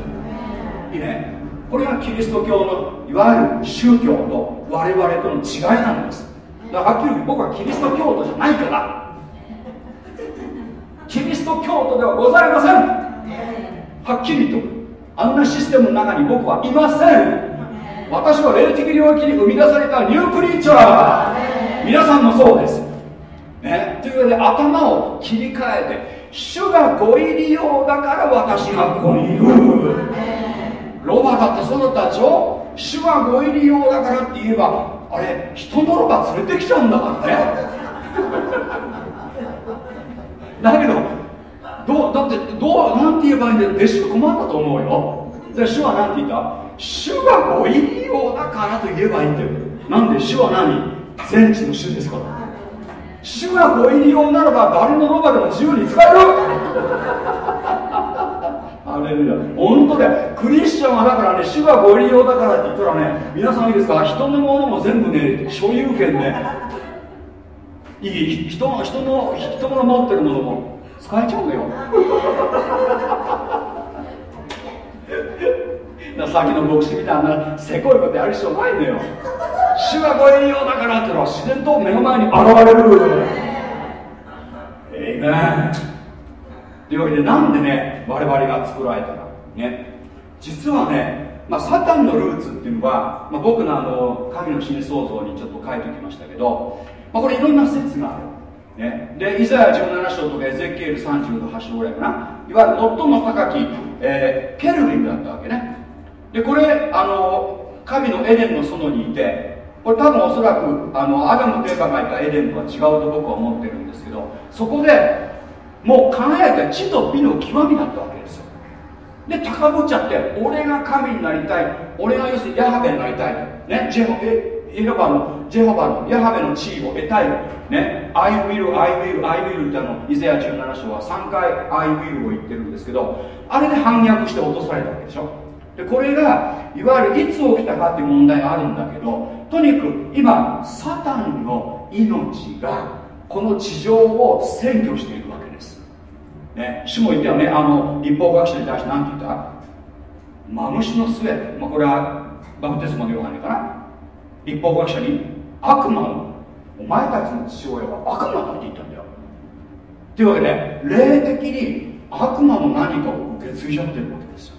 いいね？これがキリスト教のいわゆる宗教と我々との違いなんです。だからはっきり言って僕はキリスト教徒じゃないから。キリスト教徒ではございません。はっきりとあんなシステムの中に僕はいません。私は霊的領域に生み出されたニュークリーチャー。皆さんもそうです、ね、というわけで頭を切り替えて主がご入り用だから私がここにいる。ロバだってそうだったでしょ？主がご入り用だからって言えばあれ人のロバ連れてきちゃうんだからね。だけどどだってどうなんて言えばいいんだよ。弟子は困ったと思うよ。で主は何て言った？主がご入り用だからと言えばいいんだよ。なんで主は何？全知の主ですから。主がご入り用ならば誰のロバでも自由に使える。あれ本当でクリスチャンはだからね主がご入り用だからって言ったらね皆さんいいですか？人のものも全部ね所有権ねいい人の人の人の持ってるものも使えちゃうのよ。さっきの牧師みたいなせこいことやる必要ないのよ。主がご栄養だからっていうのは自然と目の前に現れる。ええねというわけでなんでね我々が作られたかね。実はね、まあ、サタンのルーツっていうのは、まあ、僕のあの神の新創造にちょっと書いておきましたけどまあ、これいろんな説がある、ね、でイザヤ17章とかエゼキエル35 8章ぐらいかな。いわゆる最も高き、えー、ケルリムだったわけね。でこれあの神のエデンの園にいてこれ多分おそらくあのアダムとエバがいたエデンとは違うと僕は思ってるんですけどそこでもう輝いた地と美の極みだったわけですよ。で高ぶっちゃって俺が神になりたい。俺が要するにヤハベになりたい。ねジェホえエホバのジェホバのヤハベの地位を得たいね。I will, I will, I will ってあの。イザヤ17章は3回 I will を言ってるんですけどあれで反逆して落とされたわけでしょ。でこれがいわゆるいつ起きたかっていう問題があるんだけどとにかく今サタンの命がこの地上を占拠しているわけです、ね、主も言ったよね。あの立法学者に対して何て言った？マムシの末、まあ、これはバプテスマのヨハネかな。立法学者に悪魔のお前たちの父親は悪魔だって言ったんだよ。というわけで霊的に悪魔の何かを受け継いじゃってるわけですよ。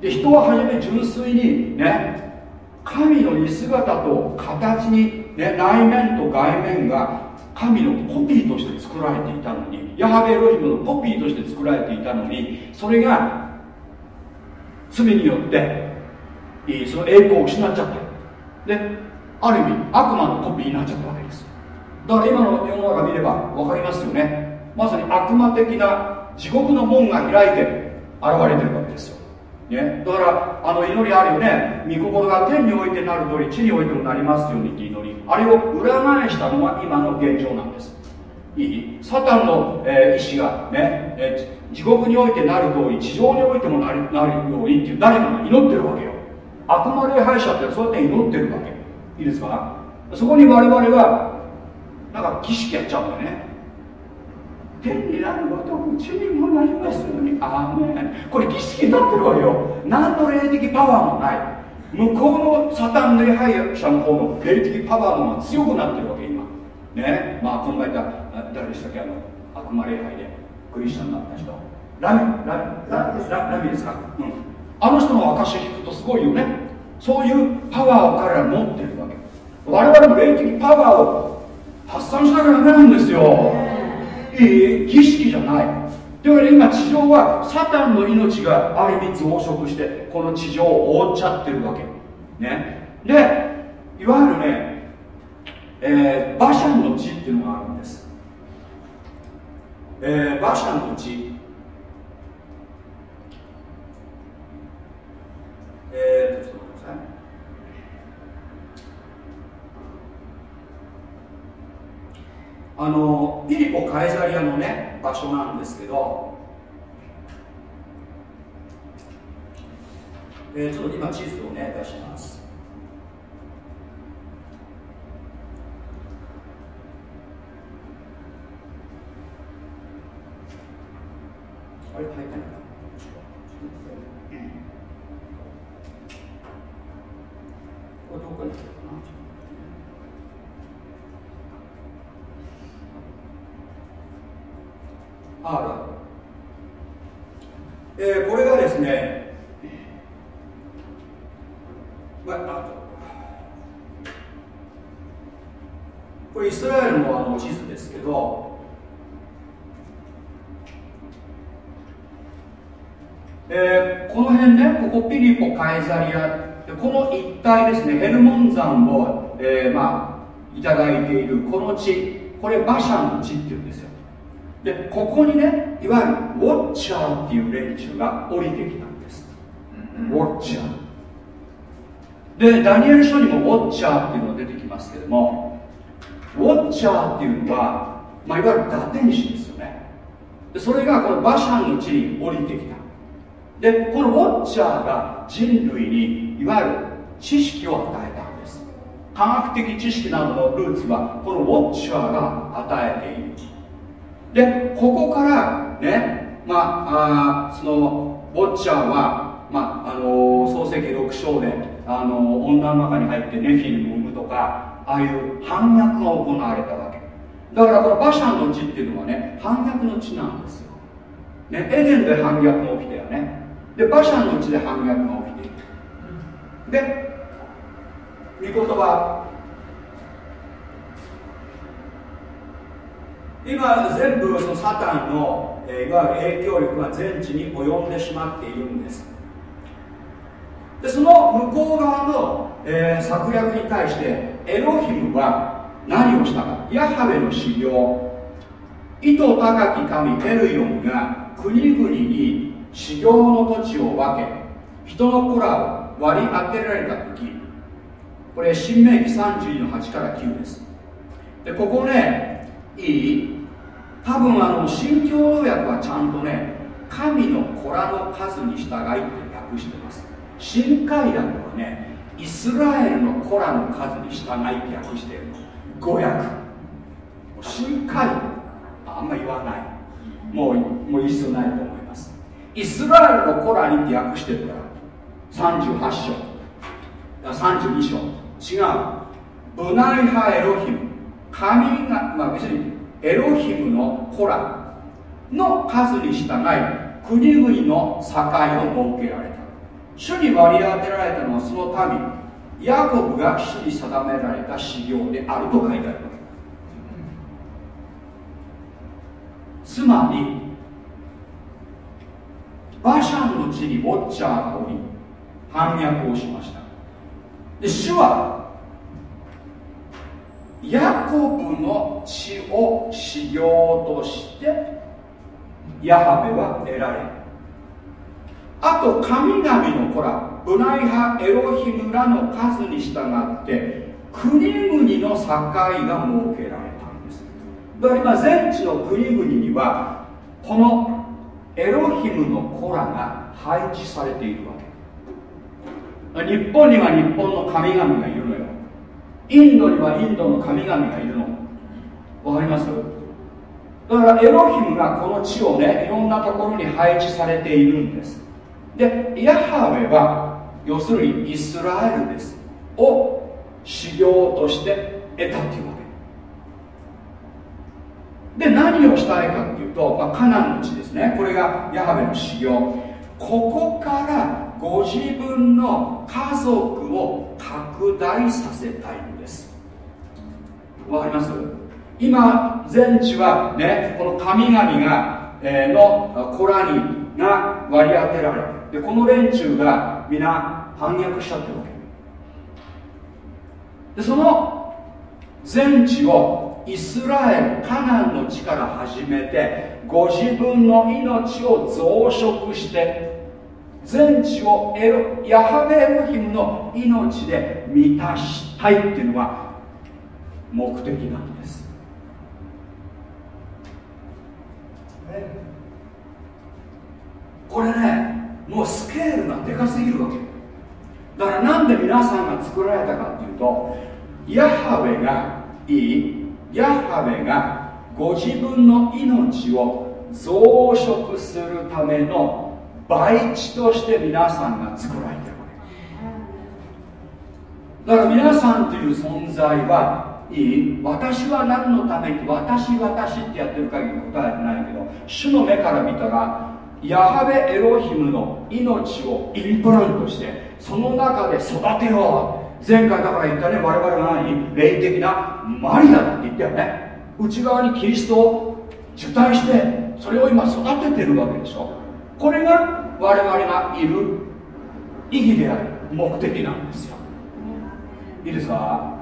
で人は初め純粋にね神の似姿と形に、ね、内面と外面が神のコピーとして作られていたのにヤハベロヒムのコピーとして作られていたのにそれが罪によってその栄光を失っちゃって。である意味悪魔のコピーになっちゃったわけです。だから今の世の中見れば分かりますよね。まさに悪魔的な地獄の門が開いて現れてるわけですよ、ね、だからあの祈りあるよね。御心が天においてなる通り地においてもなりますようにって祈り。あれを裏返したのは今の現状なんです。いい？サタンの、えー、意志がね、えー、地獄においてなる通り地上においてもなるなるようにっていう誰かが祈ってるわけよ。悪魔礼拝者ってそうやって祈ってるわけ。いいですかそこに我々はなんか儀式やっちゃうんだよね。天になるごとく地にもなりますようにあーメン。これ儀式になってるわけよ。何の霊的パワーもない。向こうのサタン礼拝者の方の霊的パワーの方が強くなってるわけ今。ね。まあこの前言った誰でしたっけ？あの悪魔礼拝で。クリスチャンになった人。ラミララララミですか、うん、あの人の証聞くとすごいよね。そういうパワーを彼ら持ってるわけ。我々も霊的パワーを発散しなきゃダメなんですよ。いい儀式じゃない。というわけで今地上はサタンの命がある意味増殖してこの地上を覆っちゃってるわけ。ね。でいわゆるね、えー、バシャンの地っていうのがあるんです、えー、バシャンの地。えー、ちょっと待ってくださいあのピリポ・カエザリアのね場所なんですけど、えー、ちょっと今地図をね出します。あれ入ってないか。これどこかに。来るかなある、えー、これがですね、まあ、これイスラエルのあの地図ですけど、えー、この辺ねここピリポカエザリアこの一帯ですねヘルモン山を、えー、まあいただいているこの地これバシャンの地っていうんですよ。でここにねいわゆるウォッチャーっていう連中が降りてきたんです。ウォッチャー。でダニエル書にもウォッチャーっていうのが出てきますけどもウォッチャーっていうのは、まあ、いわゆる打天使ですよね。でそれがこのバシャンの地に降りてきた。でこのウォッチャーが人類にいわゆる知識を与えたんです。科学的知識などのルーツはこのウォッチャーが与えているでここからねまあそのウォッチャーは、まああの創世記6章であの女の中に入ってネフィルムを生むとかああいう反逆が行われたわけ。だからこのバシャンの地っていうのはね反逆の地なんですよ、ね、エデンで反逆が起きたよね。でバシャンの地で反逆が起きている。で御言葉今全部そのサタンの、え、いわゆる影響力が全地に及んでしまっているんです。でその向こう側の、えー、策略に対してエロヒムは何をしたか。ヤハベの修行。意図高き神エルヨンが国々に修行の土地を分け人の子らを割り当てられた時。これ新明記32の8から9です。でここねいい多分あの新共同訳はちゃんとね神の子らの数に従いって訳してます。新海訳はねイスラエルの子らの数に従いって訳してる語訳新海。あんま言わない。もうもう必要ないと思います。イスラエルの子らにって訳してるから。38章。32章。違う。ブナイハエロヒム。神がまあ別にエロヒムの子らの数に従い国々の境を設けられた。主に割り当てられたのはその民ヤコブが主に定められた修行であると書いてあるわけ。つまりバシャンの地にウォッチャーがおり反逆をしました。で主はヤコブの血を修行としてヤハベは得られるあと神々の子らブナイハエロヒムらの数に従って国々の境が設けられたんです。だから今全地の国々にはこのエロヒムの子らが配置されているわけ。日本には日本の神々がいるのよ。インドにはインドの神々がいるの。わかります？だからエロヒムがこの地をねいろんなところに配置されているんです。でヤハウェは要するにイスラエルです。を修行として得たっていうわけ。で何をしたいかっていうと、まあ、カナンの地ですね。これがヤハウェの修行。ここからご自分の家族を拡大させたい。わかります？今全地はねこの神々が、えー、の子らにが割り当てられでこの連中が皆反逆しちゃってるわけ。でその全地をイスラエルカナンの地から始めてご自分の命を増殖して全地をエロヤハベエロヒムの命で満たしたいっていうのが目的なんです。これねもうスケールがでかすぎるわけ。だからなんで皆さんが作られたかっていうとヤハウェがいいヤハウェがご自分の命を増殖するための培地として皆さんが作られてるわけ。だから皆さんという存在はいい。私は何のために私私ってやってる限り答えてないけど主の目から見たらヤハベエロヒムの命をインプラントしてその中で育てよう。前回だから言ったね我々は何？霊的なマリアだって言ったよね。内側にキリストを受胎してそれを今育ててるわけでしょ。これが我々がいる意義である目的なんですよ。いいですか？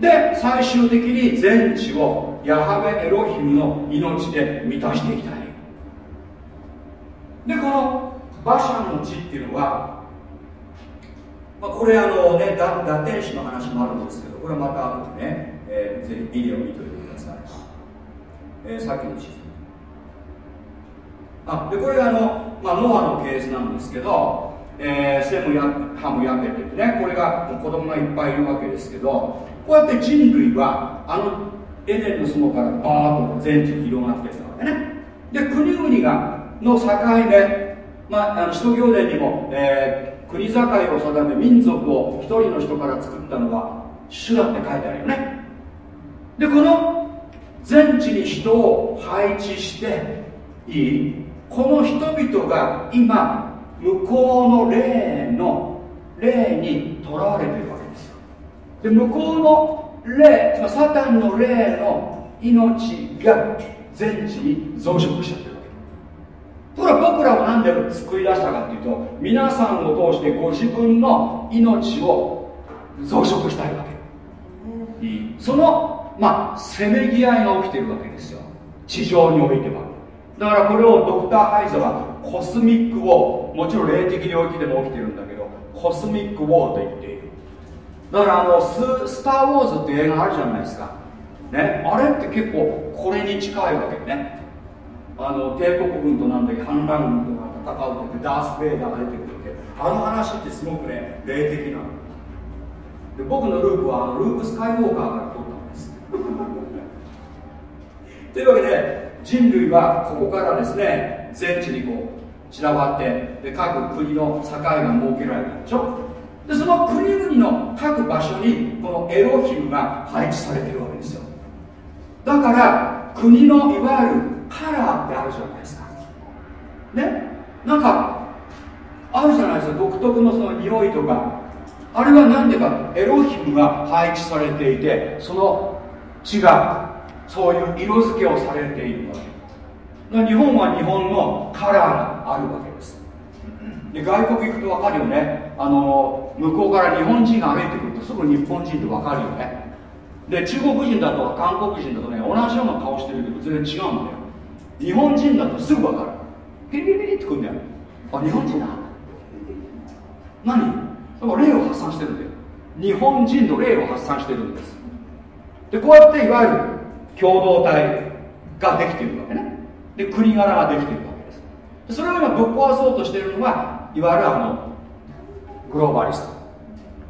で最終的に全地をヤハベエロヒムの命で満たしていきたい。でこの馬車の地っていうのは、まあ、これあのね打天使の話もあるんですけどこれはまた後でね、えー、ぜひビデオ見ておいてください、えー、さっきの地図。あでこれあの、まあ、ノアのケースなんですけど、えー、セムやハムヤペってねこれが子供がいっぱいいるわけですけどこうやって人類はあのエデンの園からバーッと全地に広がってきたわけね。で国々がの境目、まあ、あの使徒行伝にも、えー、国境を定め民族を一人の人から作ったのは主だって書いてあるよね。でこの全地に人を配置していい？この人々が今向こうの霊の霊にとらわれてるわけ。で向こうの霊つまりサタンの霊の命が全地に増殖しちゃってる。ところが僕らを何で作り出したかっていうと皆さんを通してご自分の命を増殖したいわけ、うん、そのまあせめぎ合いが起きてるわけですよ。地上においては。だからこれをドクター・ハイザはコスミックウォー。もちろん霊的領域でも起きてるんだけどコスミックウォーと言ってだからあのス「スター・ウォーズ」っていう映画あるじゃないですか。ね。あれって結構これに近いわけね。あの帝国軍となんだっけ反乱軍とか戦うってダース・ベイダーが出てくるって。あの話ってすごくね霊的なの。で僕のループはループ・スカイウォーカーから取ったんです。というわけで人類はここからですね全地にこう散らばってで各国の境が設けられたでしょ。でその国々の各場所にこのエロヒムが配置されてるわけですよ。だから国のいわゆるカラーってあるじゃないですか。ね？なんかあるじゃないですか。独特のその匂いとか。あれは何でか？エロヒムが配置されていてその血がそういう色付けをされているわけ。日本は日本のカラーがあるわけです。で外国行くと分かるよね。あの向こうから日本人が歩いてくるとすぐ日本人って分かるよね。で中国人だと韓国人だとね同じような顔してるけど全然違うんだよ。日本人だとすぐ分かる。ピリピリピリってくるんだよ。あ日本人だ。何？霊を発散してるんだよ。日本人の霊を発散してるんです。でこうやっていわゆる共同体ができているわけね。で国柄ができているわけです。それを今ぶっ壊そうとしているのがいわゆるあのグローバリスト。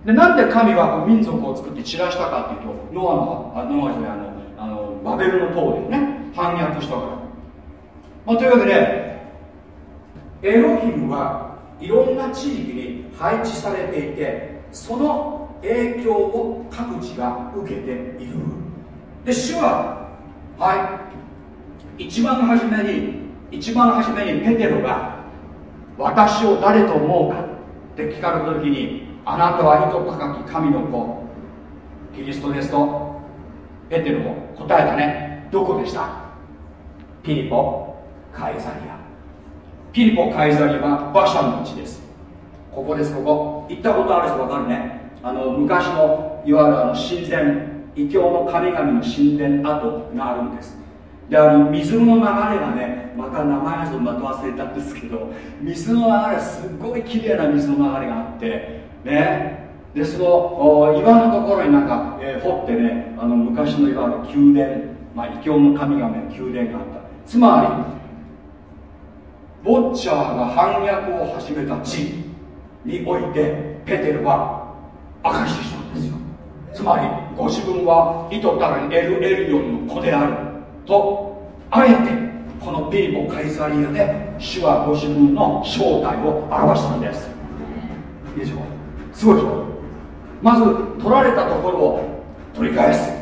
でなんで神はこう民族を作って散らしたかっていうとノアのあノアじゃないあのあのバベルの塔でね反逆したから、まあ、というわけでエロヒムはいろんな地域に配置されていてその影響を各地が受けている。で主ははい一番初めに一番初めにペテロが私を誰と思うかって聞かれた時にあなたは意図高き神の子。キリストですとペテロも答えたね。どこでした？ピリポカイザリア。ピリポカイザリアは馬車の地です。ここです。ここ。行ったことある人わかるね。あの昔のいわゆるあの神殿異教の神々の神殿跡があるんです。であの水の流れがねまた名前をまた忘れたんですけど水の流れすっごい綺麗な水の流れがあってね。でその岩のところになんか、えー、掘ってねあの昔のいわゆる宮殿、まあ、異教の神々の宮殿があった。つまりボッチャーが反逆を始めた地においてペテルは証ししたんですよ。つまりご自分は意図たらにエル・エリオンの子である。とあえてこのピリポ・カイザリアで主はご自分の正体を表したんです。いいでしょう？すごいでしょ？まず取られたところを取り返す。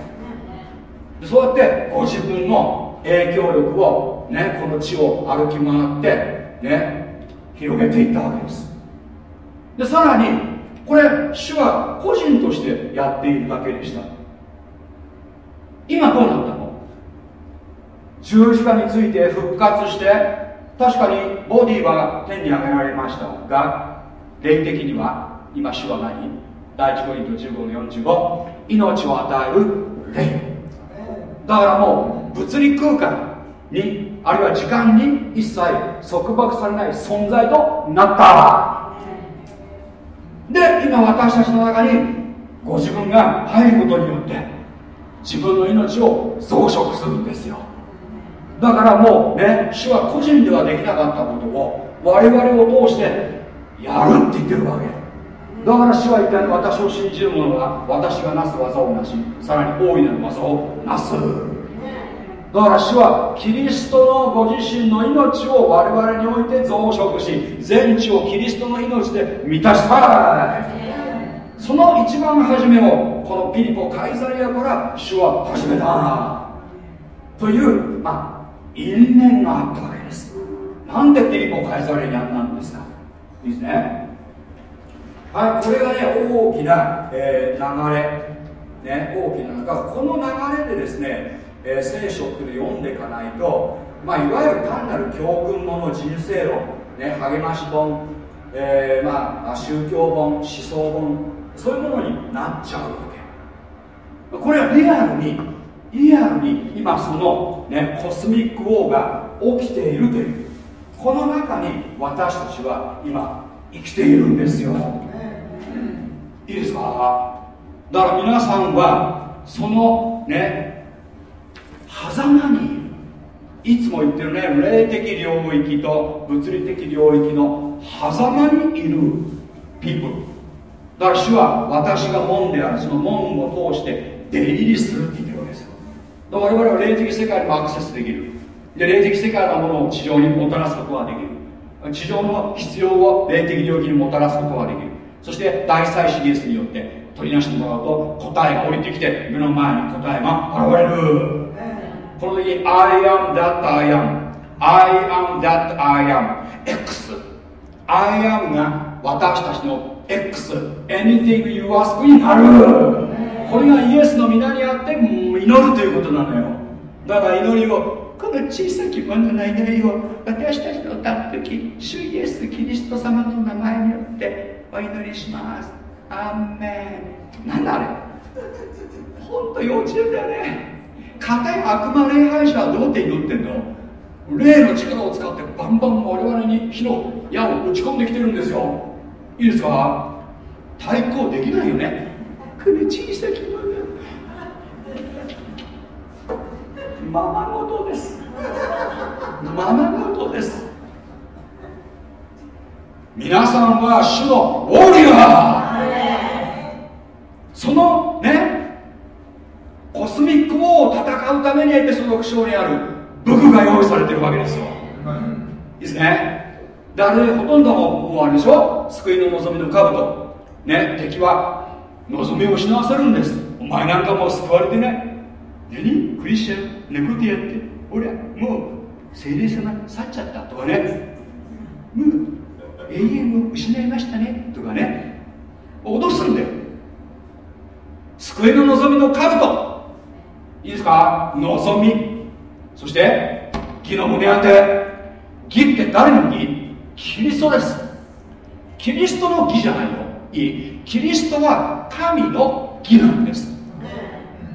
そうやってご自分の影響力をねこの地を歩き回ってね広げていったわけです。でさらにこれ主は個人としてやっているだけでした。今どうなった？十字架について復活して確かにボディは天に上げられましたが霊的には今主は何？第1コリント15の45命を与える霊。だからもう物理空間にあるいは時間に一切束縛されない存在となった。で今私たちの中にご自分が入ることによって自分の命を増殖するんですよ。だからもうね主は個人ではできなかったことを我々を通してやるって言ってるわけ。だから主は一体私を信じる者は私がなす技をなしさらに大いなる技をなす。だから主はキリストのご自身の命を我々において増殖し全地をキリストの命で満たしたい。その一番初めをこのピリポカイザリアから主は始めた。というまあ因縁があったわけです。なんでピリポカイザリアにあんなんですか？いいですね。はいこれがね大きな、えー、流れ。ね大きなだからこの流れでですね、えー、聖書っていうのを読んでいかないとまあいわゆる単なる教訓もの人生論、ね、励まし本、えー、まあ宗教本思想本。そういうものになっちゃうわけ。これはリアルにリアルに今その、ね、コスミックウォーが起きているという。この中に私たちは今生きているんですよ。いいですか？だから皆さんはそのね狭間にいる。いつも言ってるね霊的領域と物理的領域の狭間にいるピープルだから主は私が門であるその門を通して出入りするって言ってるわけですよ我々は霊的世界にもアクセスできる。で霊的世界のものを地上にもたらすことができる。地上の必要を霊的領域にもたらすことができる。そして大祭司イエスによって取り出してもらうと答えが降りてきて目の前に答えが現れる。この時に I am that I am I am that I am X I am が私たちの X anything you ask になる。これがイエスの皆にあって祈るということなのよ。だから祈りをこの小さきものの祈りを私たちのたっき主イエスキリスト様の名前によってお祈りします。アーメン。なんだあれ。ほんと幼稚園だよね。硬い悪魔礼拝者はどうやって祈ってんの。霊の力を使ってバンバン我々に火の矢を打ち込んできてるんですよ。いいですか？対抗できないよね。この小さきままごとです。ままごとです。皆さんは主のウォリアー。そのねコスミックウォーを戦うためにエペソド章にある。武具が用意されてるわけですよ、いいですね。誰ほとんどもうあれでしょ？救いの望みの兜。ね敵は望みを失わせるんです。お前なんかもう救われてない。何？クリスチャン？猫ってやって？俺もう精霊様去っちゃったとかね。もう永遠を失いましたね。とかね。脅すんだよ。救いの望みの兜。いいですか？望み。そして義の胸当て。義って誰の義？キリストです。キリストの義じゃないよいい。キリストは神の義なんです。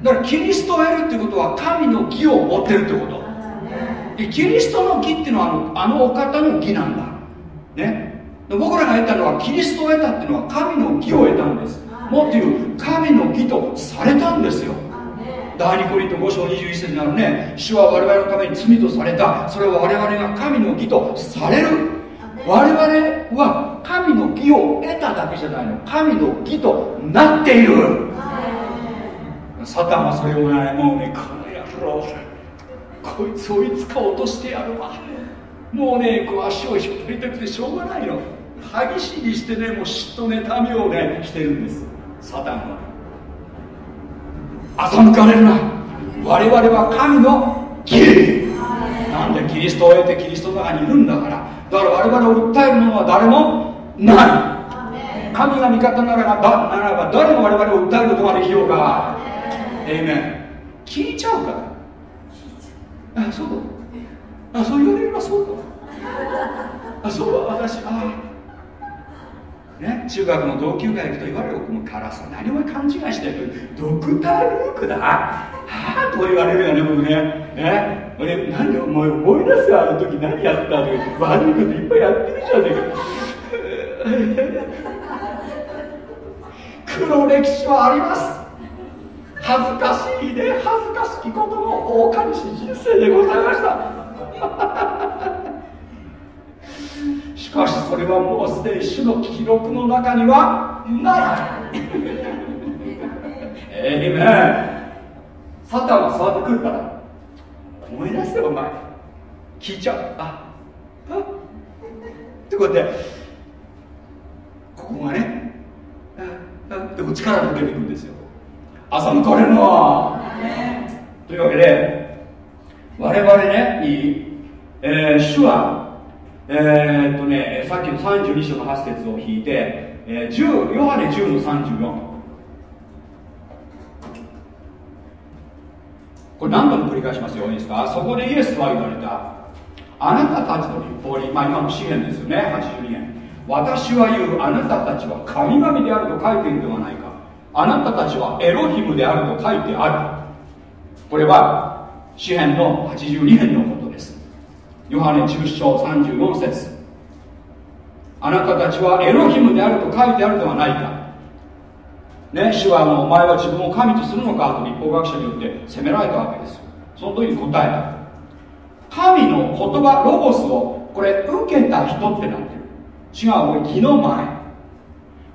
だからキリストを得るってことは神の義を持ってるってこと。でキリストの義っていうのはあのあのお方の義なんだ。ね。僕らが得たのはキリストを得たっていうのは神の義を得たんです。もっという神の義とされたんですよ。第2コリント5章21節になるね。主は我々のために罪とされたそれは我々が神の義とされる我々は神の義を得ただけじゃないの。神の義となっている。サタンはそれをねもうねこの野郎こいつをいつか落としてやるわ。もうねこう足を引っ張りたくてしょうがないの。歯ぎしりしてねもう嫉妬妬みをねしてるんです。サタンは。欺かれるな。我々は神の義。なんでキリストを得てキリストの中にいるんだからだから我々を訴えるものは誰もない。神が味方ならばならば誰も我々を訴えることができようかえいめん聞いちゃうからあそう。だあそう言われればそうだあそう。だ私あね、中学の同級会行くと言われるもうからさ何も勘違いしてる。ドクター・ルークだ。はあと言われるよね僕ね。ね。俺何お前思い出すあの時何やったの悪いこといっぱいやってるじゃねえか。黒歴史はあります。恥ずかしいね。恥ずかしきことの大かし人生でございました。しかしそれはもうすでに主の記録の中にはないえい。めサタンは触ってくるから思い出せよお前。聞いちゃう。ああ。ってこうやってここがね。あでも力が抜けていくんですよ。欺かれるの。というわけで我々ねいい、えー、主はえー、っとねさっきの32章の8節を引いて、えー、10ヨハネ10の34これ何度も繰り返しますよいいですか？そこでイエスは言われた。あなたたちの立法に、まあ、今の詩篇ですよね82年私は言うあなたたちは神々であると書いているではないか。あなたたちはエロヒムであると書いてある。これは詩篇の82編のこと。ですヨハネ10章34節。あなたたちはエロヒムであると書いてあるではないか。ね主はのお前は自分を神とするのかと立法学者によって責められたわけです。その時に答えた。神の言葉ロゴスをこれ受けた人ってなってる違うこれ義の前。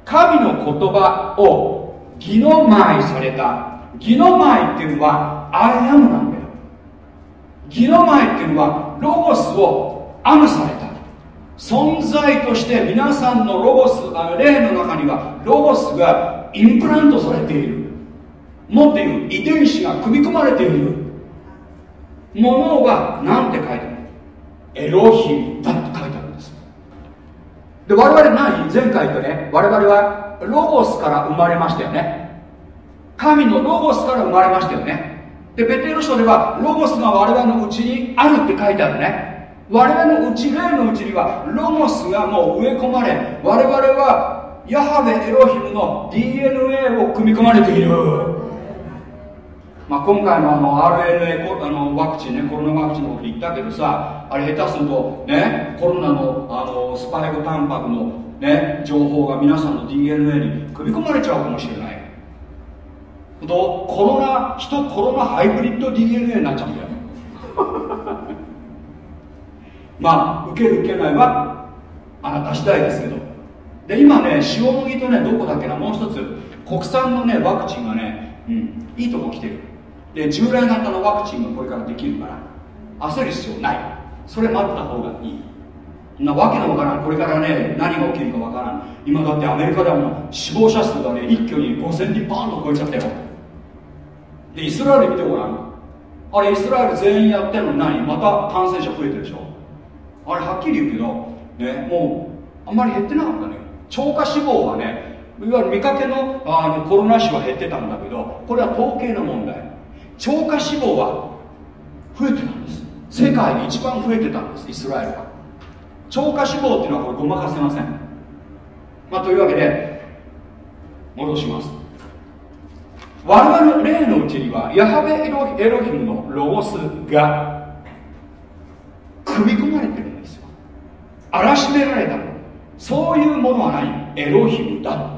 神の言葉を義の前された。義の前っていうのはアイアムなんだよ。義の前っていうのはロゴスをアムされた。存在として皆さんのロゴスあ霊の中にはロゴスがインプラントされている。もっと言う遺伝子が組み込まれている。ものが何て書いてある？エロヒムだって書いてあるんです。で我々何前回とね我々はロゴスから生まれましたよね。神のロゴスから生まれましたよね。でベテル書ではロゴスが我々のうちにあるって書いてあるね。我々のうち霊のうちにはロゴスがもう植え込まれ我々はヤハベエロヒムの DNA を組み込まれている。まあ、今回のあの RNA あのワクチンねコロナワクチンのこと言ったけどさあれ下手するとねコロナのあのスパイクタンパクの、ね、情報が皆さんの DNA に組み込まれちゃうかもしれない。とコロナ人コロナハイブリッド DNA になっちゃうんだよ。まあ受ける受けないはあなた次第ですけど。で今ね塩麦とねどこだっけなもう一つ。国産のねワクチンがね、うん、いいとこ来てる。で従来型のワクチンがこれからできるから焦る必要ない。それ待った方がいい。なわけのわからん。これからね何が起きるかわからん。今だってアメリカではもう死亡者数がね一挙に5000人パーンと超えちゃったよ。でイスラエル見てごらん。あれイスラエル全員やってんのに何？また感染者増えてるでしょ。あれはっきり言うけどねもうあんまり減ってなかったね。超過死亡はねいわゆる見かけのあのコロナ死は減ってたんだけどこれは統計の問題。超過死亡は増えてたんです。世界で一番増えてたんですイスラエルは。超過死亡っていうのはこれごまかせません、まあ、というわけで戻します。我々の霊のうちにはヤハベエロエロヒムのロゴスが組み込まれてるんですよ。荒らしめられたの。そういうものはない。エロヒムだ。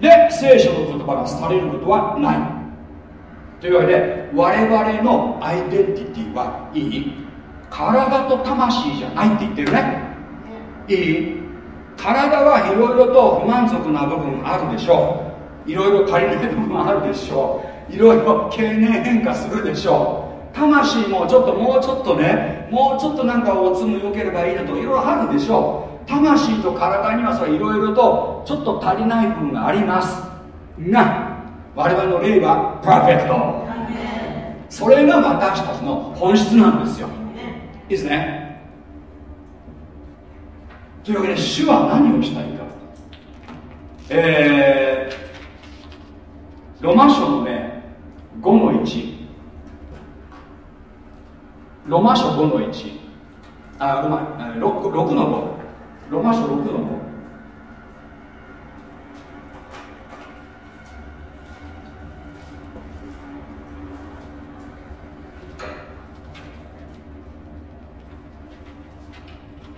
で聖書の言葉が廃れることはない。というわけで我々のアイデンティティはいい。体と魂じゃないって言ってるね。いい。体はいろいろと不満足な部分あるでしょういろいろ足りない部分あるでしょう。いろいろ経年変化するでしょう。魂もちょっともうちょっとねもうちょっとなんかおつむよければいいなといろいろあるでしょう。魂と体にはそれいろいろとちょっと足りない部分があります。が我々の霊はパーフェクト。それが私たちの本質なんですよ。いいですね。というわけで主は何をしたいか。えー、ロマ書のね5の1ロマ書5の1あごめん。6, 6の5ロマ書6の5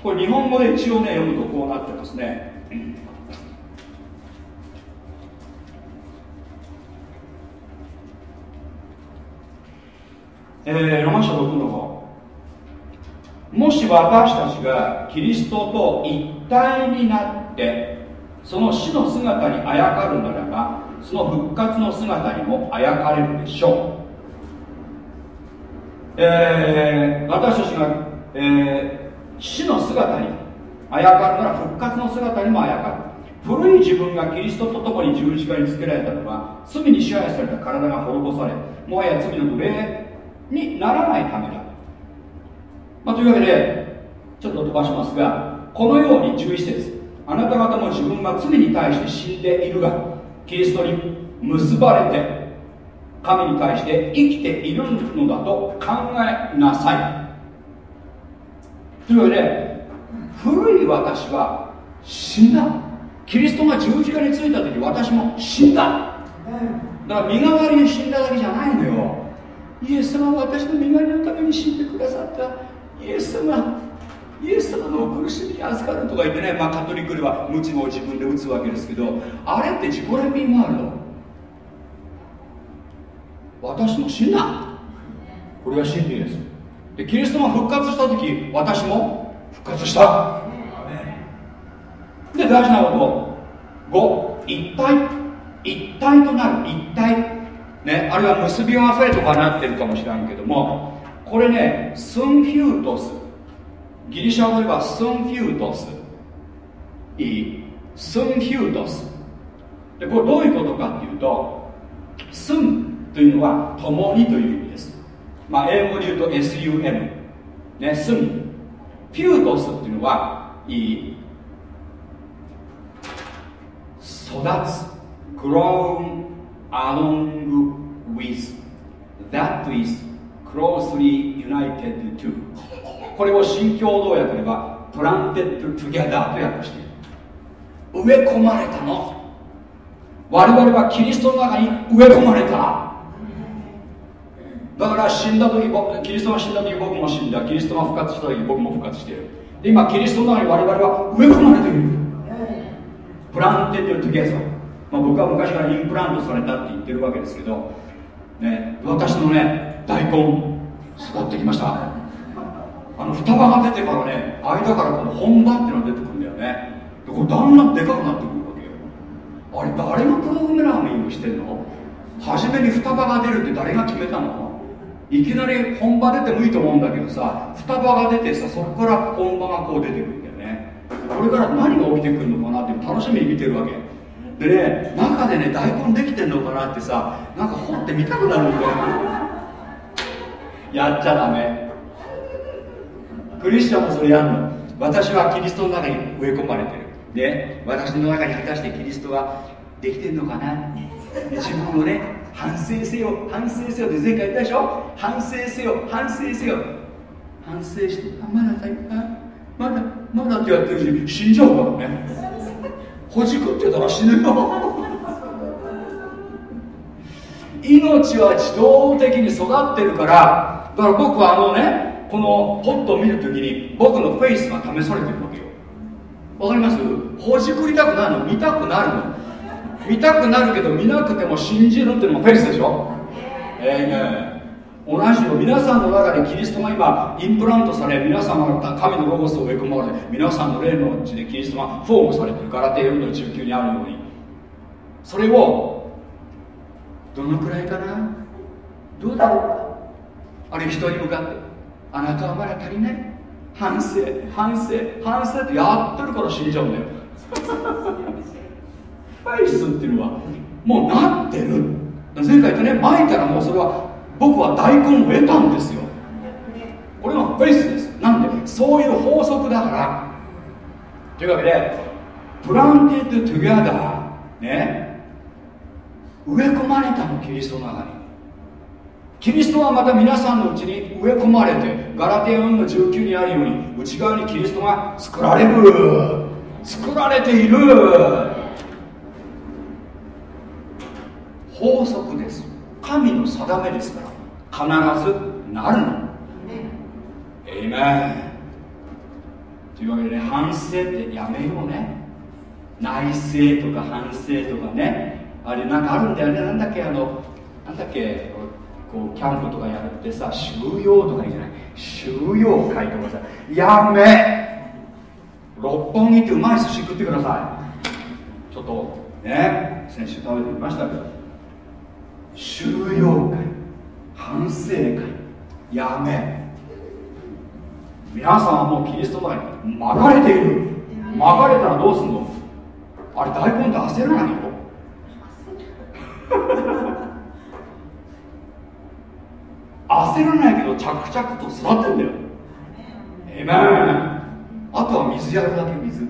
これ日本語で一応ね読むとこうなってますね。えー、ロマ書6の5もし私たちがキリストと一体になってその死の姿にあやかるならばその復活の姿にもあやかれるでしょう、えー、私たちが、えー死の姿にあやかるなら復活の姿にもあやかる。古い自分がキリストと共に十字架につけられたのは罪に支配された体が滅ぼされもはや罪の奴隷にならないためだ、まあ、というわけでちょっと飛ばしますがこのように11節あなた方も自分が罪に対して死んでいるがキリストに結ばれて神に対して生きているのだと考えなさい。というわけで古い私は死んだ。キリストが十字架についた時私も死んだ。だから身代わりに死んだだけじゃないのよイエス様は私の身代わりのために死んでくださった。イエス様イエス様の苦しみに預かるとか言ってね、まあ、カトリックでは鞭を自分で打つわけですけど。あれって自己憐憫もあるの。私も死んだ。これは真理です。でキリストが復活した時私も復活した。で大事なこと。5一体。一体となる。一体ねあるいは結び合わせとかなってるかもしれんけどもこれねスンフュートス。ギリシャ語ではスンフュートス。いい。スンフュートス。でこれどういうことかっていうとスンというのは共にという意味です。まあ、英語で言うと SUM、ね、スン。フュートスっていうのはいい。つ。grown along with that is closely united to. これを新共同訳では planted together と訳している。植え込まれたの。我々はキリストの中に植え込まれた。だから死んだ時キリストが死んだ時僕も死んだ。キリストが復活した時僕も復活している。今キリストの中に我々は植え込まれている。 planted together、まあ、僕は昔からインプラントされたって言ってるわけですけど、ね、私のね大根育ってきました。あの双葉が出てからね間からこの本葉っていうのが出てくるんだよね。でこれだんだんでかくなってくるわけよ。あれ誰がプログラミングしてんの？初めに双葉が出るって誰が決めたの？いきなり本場出てもいいと思うんだけどさ双葉が出てさそこから本場がこう出てくるんだよね。これから何が起きてくるのかなって楽しみに見てるわけ。でね中でね大根できてんのかなってさなんか掘ってみたくなるんだよやっちゃダメ。クリスチャンもそれやんの。私はキリストの中に植え込まれてる。で私の中に果たしてキリストはできてんのかな。自分をね反省せよ。反省せよ。って前回言ったでしょ？反省せよ。反省せよ。反省してあまだだまだまだってやってるし死んじゃうからね。ほじくってたら死ぬよ。命は自動的に育ってるからだから僕はあのねこのポットを見るときに僕のフェイスが試されてるわけよ。わかります？ほじくりたくないの？見たくなるの？見たくなるけど見なくても信じるっていうのもフェイスでしょ？ええー、ね同じよ皆さんの中でキリストが今インプラントされ皆さんが神のロゴスを植え込まれ皆さんの霊のうちでキリストがフォームされてるからって4の19にあるように。それをどのくらいかな？どうだろう？かあるいは人に向かってあなたはまだ足りない？反省反省反省ってやってるから死んじゃうんだよ。フェイスっていうのはもうなってる。前回言ったねまいたらもうそれは僕は大根を得たんですよ。これがフェイスです。なんでそういう法則だから。というわけで planted together ね植え込まれたのキリストの中に。キリストはまた皆さんのうちに植え込まれてガラテヤ4の19にあるように内側にキリストが作られる。作られている。法則です。神の定めですから必ずなるの。えいめんというわけでね反省ってやめようね。内省とか反省とかね。あれなんかあるんだよね。なんだっけあのなんだっけこうキャンプとかやるってさ収容とかいいじゃない。収容会とかさやめ。六本木ってうまい寿司食ってください。ちょっとね先週食べてみましたけど。収容会反省会やめ。皆さんはもうキリストの中に巻かれている。巻かれたらどうすんの？あれ大根って焦らないよ焦らないけど着々と育ってんだよ。えめあとは水やるだけ水。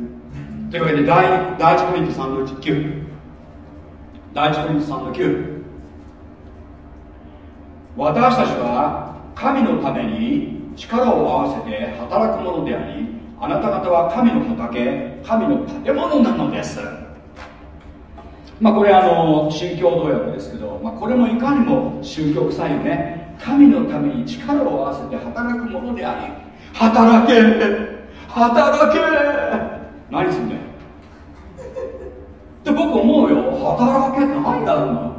というわけで第第1コリント3の9第1コリント3の9私たちは神のために力を合わせて働くものでありあなた方は神の畑神の建物なのです。まあこれあの新共同訳ですけど、まあ、これもいかにも宗教臭いよね。神のために力を合わせて働くものであり働け働け。何すんだよ。って僕思うよ。働けって何やるの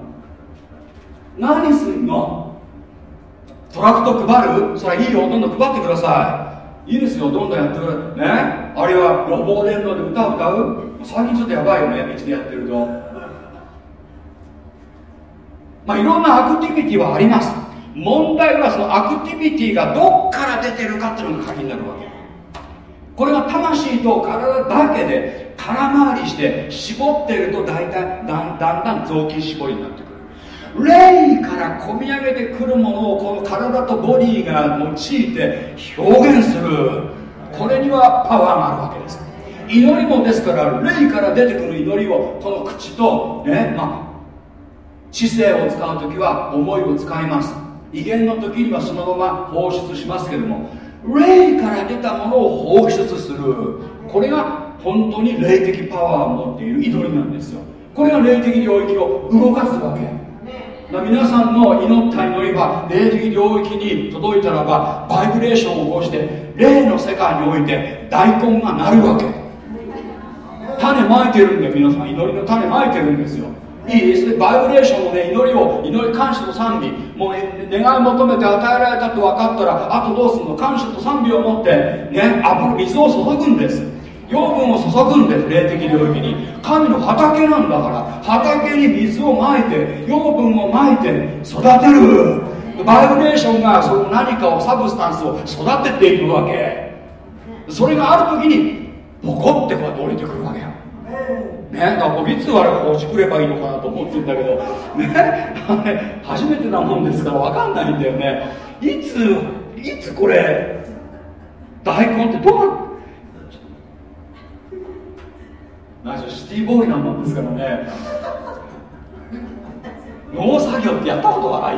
何すんの？トラクト配る？それいいよ。どんどん配ってください。いいですよ。どんどんやってください。ね？あるいは予防伝道で歌を歌う？最近ちょっとやばいよね。道でやってると。まあいろんなアクティビティはあります。問題はそのアクティビティがどっから出てるかっていうのが鍵になるわけ。これが魂と体だけで空回りして絞ってると大体だんだんだん雑巾絞りになってくる。霊から込み上げてくるものをこの体とボディが用いて表現する。これにはパワーがあるわけです。祈りもですから霊から出てくる祈りをこの口とねまあ知性を使う時は思いを使います。威厳の時にはそのまま放出しますけども霊から出たものを放出する。これが本当に霊的パワーを持っている祈りなんですよ。これが霊的領域を動かすわけ。皆さんの祈った祈りは霊的領域に届いたらばバイブレーションを起こして霊の世界において大根がなるわけ。種まいてるんで皆さん。祈りの種まいてるんですよ。いいですね。バイブレーションのね祈りを祈り感謝と賛美。もう願い求めて与えられたと分かったらあとどうするの？感謝と賛美を持ってね油水を注ぐんです。養分を注ぐんです霊的領域に。神の畑なんだから畑に水をまいて養分をまいて育てる。バイブレーションがその何かをサブスタンスを育てていくわけ。それがある時にボコってこうやって降りてくるわけよ。ね、だから僕いつあれこうしてくればいいのかなと思ってるんだけど。ね初めてなもんですから分かんないんだよね。いついつこれ大根ってどうなって何シティボーイなもんですからね。農作業ってやったことがない。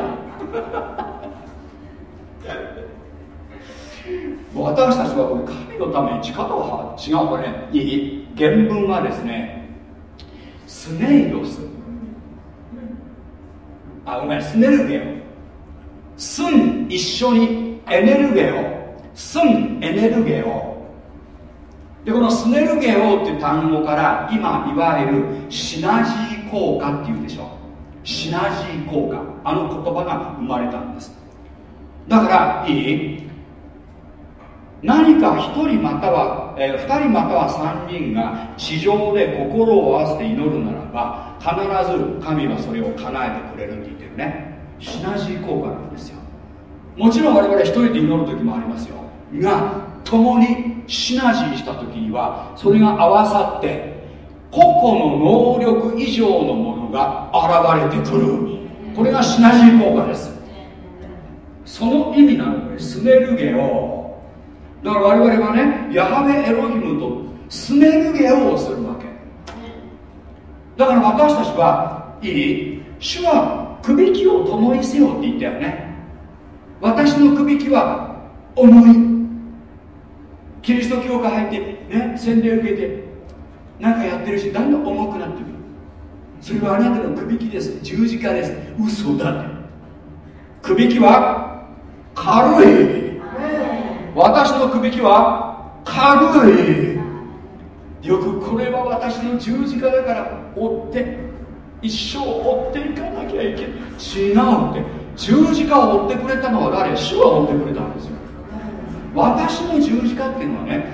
私たちはこれ神のために力を違うこれね。いい原文はですねスネイロス。あごめんスネルゲオ。スン一緒にエネルゲオ。スンエネルゲオ。でこのスネルゲオっていう単語から今いわゆるシナジー効果っていうでしょ。シナジー効果。あの言葉が生まれたんです。だからいい？何か1人または、えー、2人または3人が地上で心を合わせて祈るならば必ず神はそれを叶えてくれるって言ってるね。シナジー効果なんですよ。もちろん我々1人で祈る時もありますよ。が共にシナジーした時にはそれが合わさって個々の能力以上のものが現れてくる。これがシナジー効果です。その意味なのでスネルゲをだから我々はねヤハベエロヒムとスネルゲをするわけ。だから私たちはいい主はくびきを共にせよって言ったよね。私のくびきは重い。キリスト教会入ってね洗礼受けてなんかやってるしだんだん重くなってくる。それはあなたのくびきです。十字架です。嘘だってくびきは軽い。私のくびきは軽い。よくこれは私の十字架だから追って一生追っていかなきゃいけない。違うって。十字架を追ってくれたのは誰？主は追ってくれたんですよ。私の十字架っていうのはね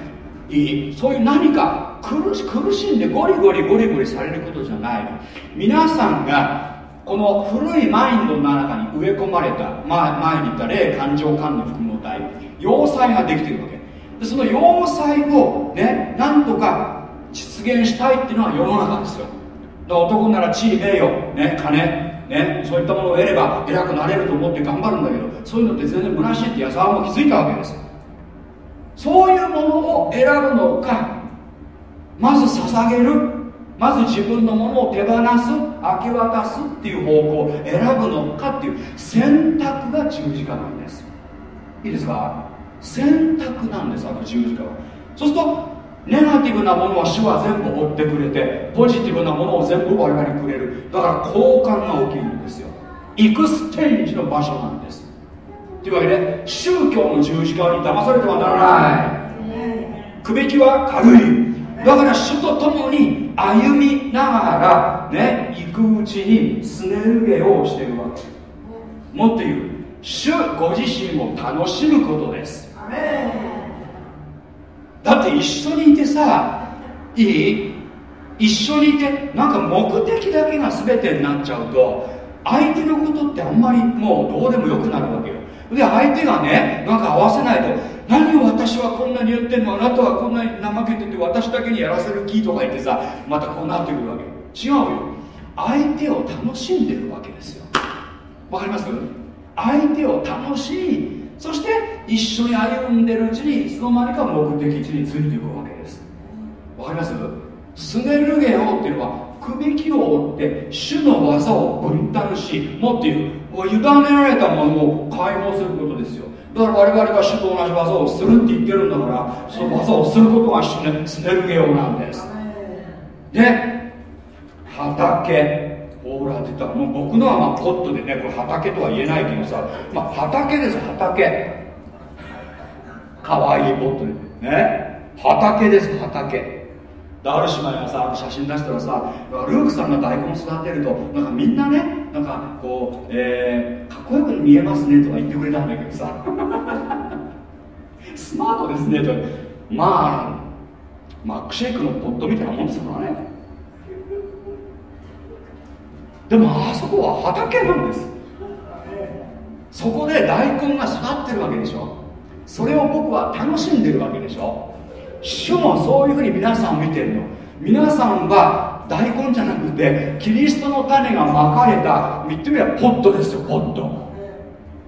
いいそういう何か苦し苦しんでゴリゴリゴリゴリされることじゃない。皆さんがこの古いマインドの中に植え込まれた、まあ、前に言った霊感情感の含む体。要塞ができてるわけ。でその要塞をねなんとか実現したいっていうのは世の中ですよ。男なら地位名誉、ね、金、ね、そういったものを得れば偉くなれると思って頑張るんだけどそういうのって全然虚しいって矢沢も気づいたわけです。そういうものを選ぶのか。まず捧げる。まず自分のものを手放す。明け渡すっていう方向を選ぶのかっていう。選択が十字架なんです。いいですか？選択なんですあの十字架は。そうするとネガティブなものは主は全部追ってくれてポジティブなものを全部我々にくれる。だから交換が起きるんですよ。エクステンジの場所なんです。というわけで宗教の十字架に騙されてはならない。くべきは軽いだから主と共に歩みながらね行くうちにスネルゲをしてるわけ。もっと言う主ご自身を楽しむことです。だって一緒にいてさいい？一緒にいてなんか目的だけが全てになっちゃうと相手のことってあんまりもうどうでもよくなるわけよで相手がねなんか合わせないと何を私はこんなに言ってんの？あなたはこんなに怠けてて私だけにやらせる気とか言ってさまたこうなってくるわけ違うよ。相手を楽しんでるわけですよ。わかります？相手を楽しみそして一緒に歩んでるうちにいつの間にか目的地についていくわけです。わかります？スネルゲオっていうのは首輝を折って主の技を分担しもっと言う委ねられたものを解放することですよ。だから我々は主と同じ技をするって言ってるんだからその技をすることがスネルゲオなんです。で畑ほら出た。もう僕のはまあポットでねこれ畑とは言えないけどさ、まあ、畑です畑。かわいいポットでね。畑です畑ある姉妹がさ写真出したらさルークさんが大根育てるとなんかみんなねなんかこう、えー、かっこよく見えますねとか言ってくれたんだけどさ。スマートですねと。まあマックシェイクのポットみたいなもんですからね。でもあそこは畑なんです。そこで大根が育ってるわけでしょ。それを僕は楽しんでるわけでしょ。主もそういうふうに皆さんを見てるの。皆さんは大根じゃなくてキリストの種がまかれた言ってみればポットですよポット。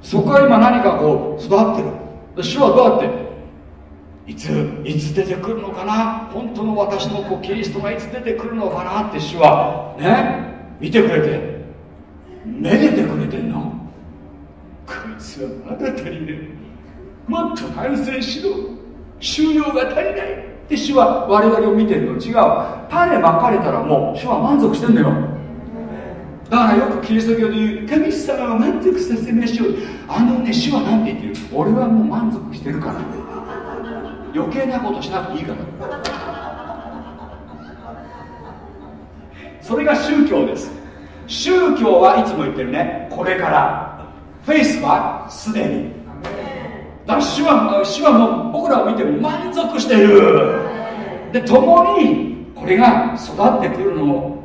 そこは今何かこう育ってる。主はどうやっていついつ出てくるのかな？本当の私の子キリストがいつ出てくるのかな？って主はね見てくれてめでてくれてんの。こいつはまだ足りねもっと反省しろ。収容が足りないって主は我々を見てるの。違う。種まかれたらもう主は満足してんだよ。だからよくキリスト教で言う神様を満足させましょうあのね主は何て言ってる？俺はもう満足してるから。余計なことしなくていいから。それが宗教です。宗教はいつも言ってるね。これから。フェイスはすでに。だから主は主はもう僕らを見て満足している。で共にこれが育ってくるのを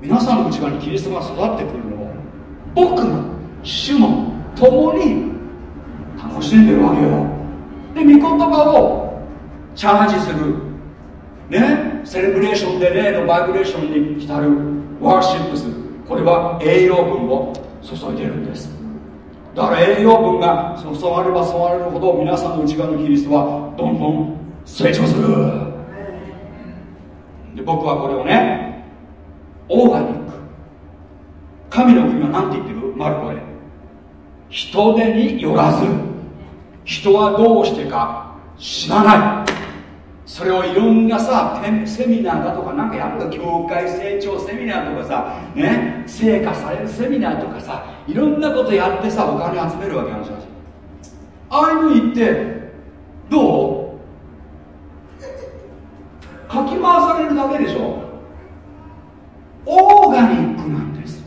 皆さんの内側にキリストが育ってくるのを僕も主も共に楽しんでるわけよ。で御言葉をチャージする。ね？セレブレーションで例のバイブレーションに浸るワーシップするこれは栄養分を注いでるんです。だから栄養分が注がれば注がれるほど皆さんの内側のキリストはどんどん成長する。で僕はこれをねオーガニック。神の国は何て言ってる？マルコレ人手によらず。人はどうしてか知らない。それをいろんなさセミナーだとかなんかやるか教会成長セミナーとかさね成果されるセミナーとかさいろんなことやってさお金集めるわけあるじゃん。ああいうの言ってどう？かき回されるだけでしょ。オーガニックなんです。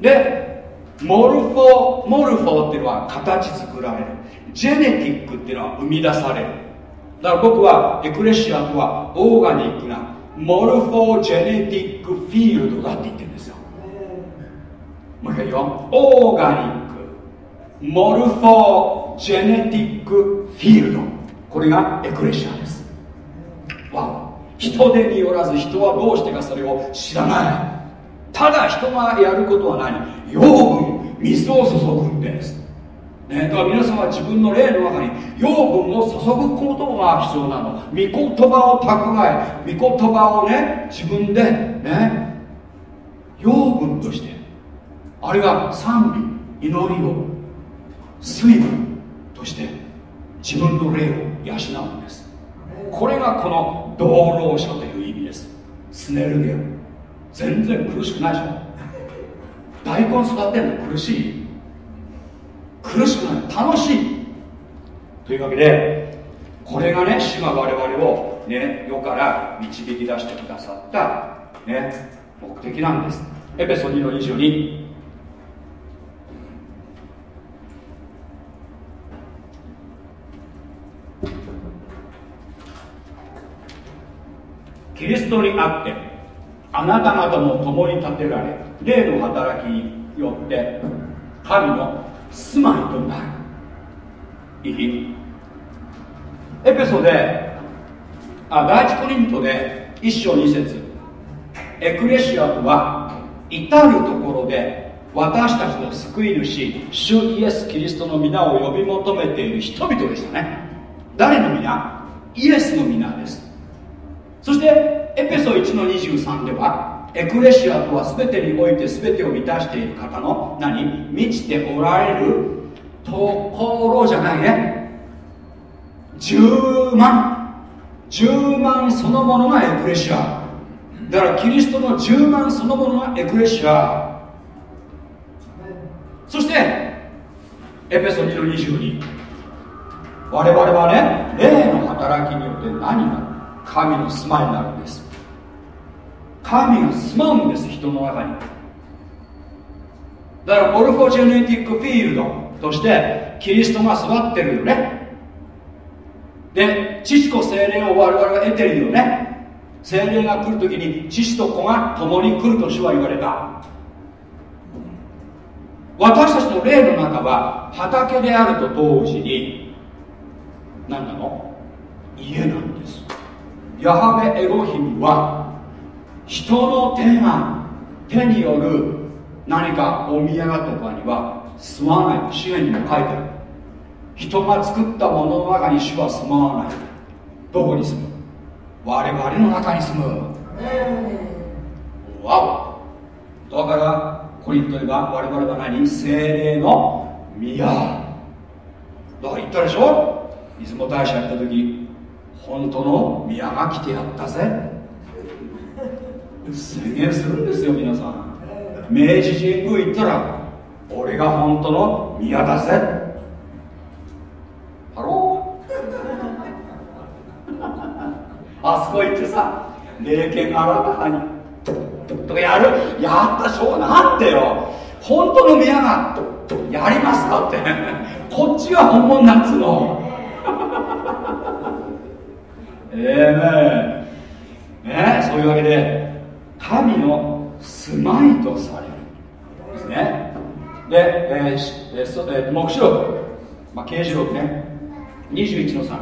でモルフォモルフォっていうのは形作られる。ジェネティックっていうのは生み出される。だから僕はエクレシアとはオーガニックなモルフォジェネティックフィールドだって言ってるんですよ。もう一回言う。よオーガニックモルフォジェネティックフィールド。これがエクレシアです。わ人手によらず人はどうしてかそれを知らない。ただ人がやることは何？養分水を注ぐんです。ね、だから皆さんは自分の霊の中に養分を注ぐことが必要なの。御言葉を蓄え御言葉をね自分でね養分としてあるいは賛美祈りを水分として自分の霊を養うんです。これがこの道老書という意味です。スネルゲル全然苦しくないでしょ。大根育てるの苦しい。苦しくない楽しい。というわけでこれがね主が我々をね世から導き出してくださった、ね、目的なんです。エペソ2の22キリストにあってあなた方も共に立てられ霊の働きによって神の住まいとなる。いい。エペソであ第一コリントで一章二節。エクレシアとは至るところで私たちの救い主主イエス・キリストの皆を呼び求めている人々でしたね。誰の皆？イエスの皆です。そしてエペソ1の23ではエクレシアとは全てにおいて全てを満たしている方の何？満ちておられるところじゃないね。10万。10万そのものがエクレシア。だからキリストの10万そのものがエクレシア。そしてエペソ2の22我々はね霊の働きによって何が神の住まいになるんです。神が住まうんです人の中に。だからモルフォジェネティックフィールドとしてキリストが育ってるよね。で父子精霊を我々は得てるよね。精霊が来るときに父と子が共に来ると主は言われた。私たちの霊の中は畑であると同時に何なの？家なんです。ヤハベエロヒムは人の手が手による何かお宮とかには住まない支援にも書いてある。人が作ったものの中に主は住まわない。どこに住む？我々の中に住む。わお。だからコリントでは我々は何？聖霊の宮。だから言ったでしょ？出雲大社やった時本当の宮が来てやったぜ。宣言するんですよ皆さん。明治神宮行ったら俺が本当の宮だぜ。ハロー。あそこ行ってさ霊剣あらたかにとかやる。やったしょうなんてよ。本当の宮がやりますかって。こっちが本物なんつうの。ええねえねそういうわけで神の住まいとされる。ですね。で、えーえーそえー、黙示録、まあ、刑事録ね。21の3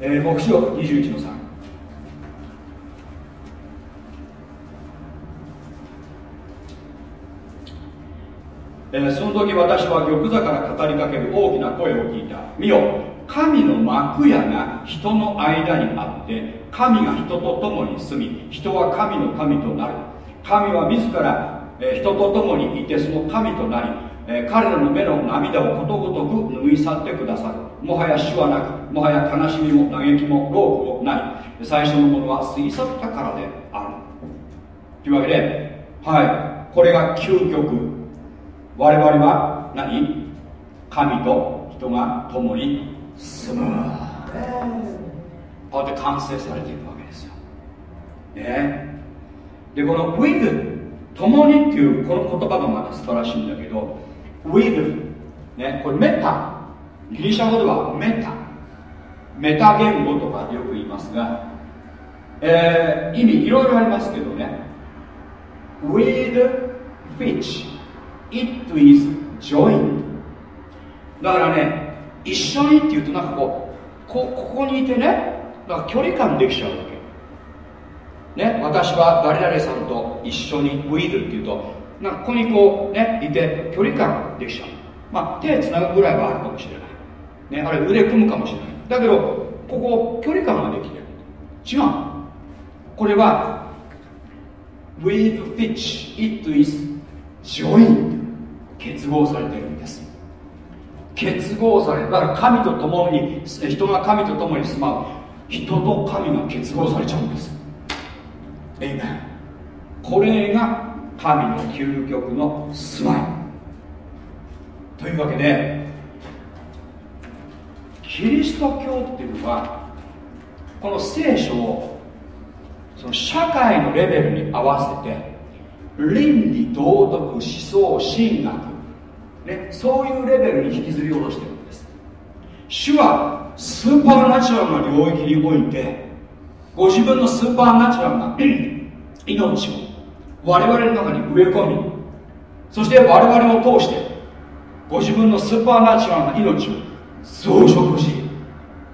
えー、黙示録。21の3えー、その時私は玉座から語りかける大きな声を聞いた。見よ。神の幕屋が人の間にあって神が人と共に住み人は神の神となる。神は自ら、え、人と共にいてその神となり、え、彼らの目の涙をことごとく拭い去ってくださる。もはや死はなくもはや悲しみも嘆きも労苦もない。最初のものは過ぎ去ったからである。というわけではい。これが究極。我々は何？神と人が共に住むこうやって完成されているわけですよ。ね。でこの with 共にっていうこの言葉がまた素晴らしいんだけど with ねこれメタ。ギリシャ語ではメタ。メタ言語とかよく言いますが、えー、意味いろいろありますけどね。With which it is joined だからね一緒にっていうとなんかこうここにいてねだか距離感できちゃうわけ。ね私は誰々さんと一緒に with っていうとなんかここにこうねいて距離感できちゃう。まあ手つなぐぐらいはあるかもしれない。ねあれ腕組むかもしれない。だけどここ距離感ができてる違う。これは with which it is joined 結合されてる。結合されだから神と共に人が神と共に住まう。人と神が結合されちゃうんです。エイメンこれが神の究極の住まい。というわけでキリスト教っていうのはこの聖書をその社会のレベルに合わせて倫理道徳思想神学ね、そういうレベルに引きずり下ろしてるんです。主はスーパーナチュラルな領域において ご自分のスーパーナチュラルな命を我々の中に植え込みそして我々を通してご自分のスーパーナチュラルな命を増殖し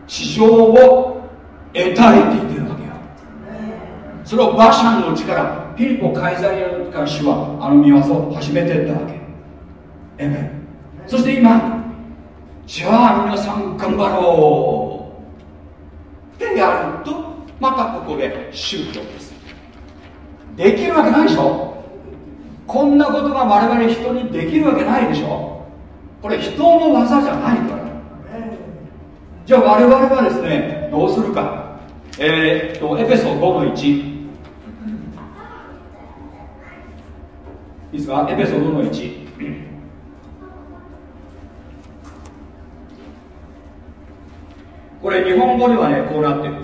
地上を得たいって言ってるわけよ。それを馬車の力ピリポカイザリアのから主はあの見業を始めてったわけ。エメそして今じゃあ皆さん頑張ろう。ってやるとまたここで宗教です。できるわけないでしょ。こんなことが我々人にできるわけないでしょ。これ人の技じゃないから。じゃあ我々はですねどうするか。えー、っとエペソ5の1いいですか？エペソ5の1これ日本語ではねこうなってる。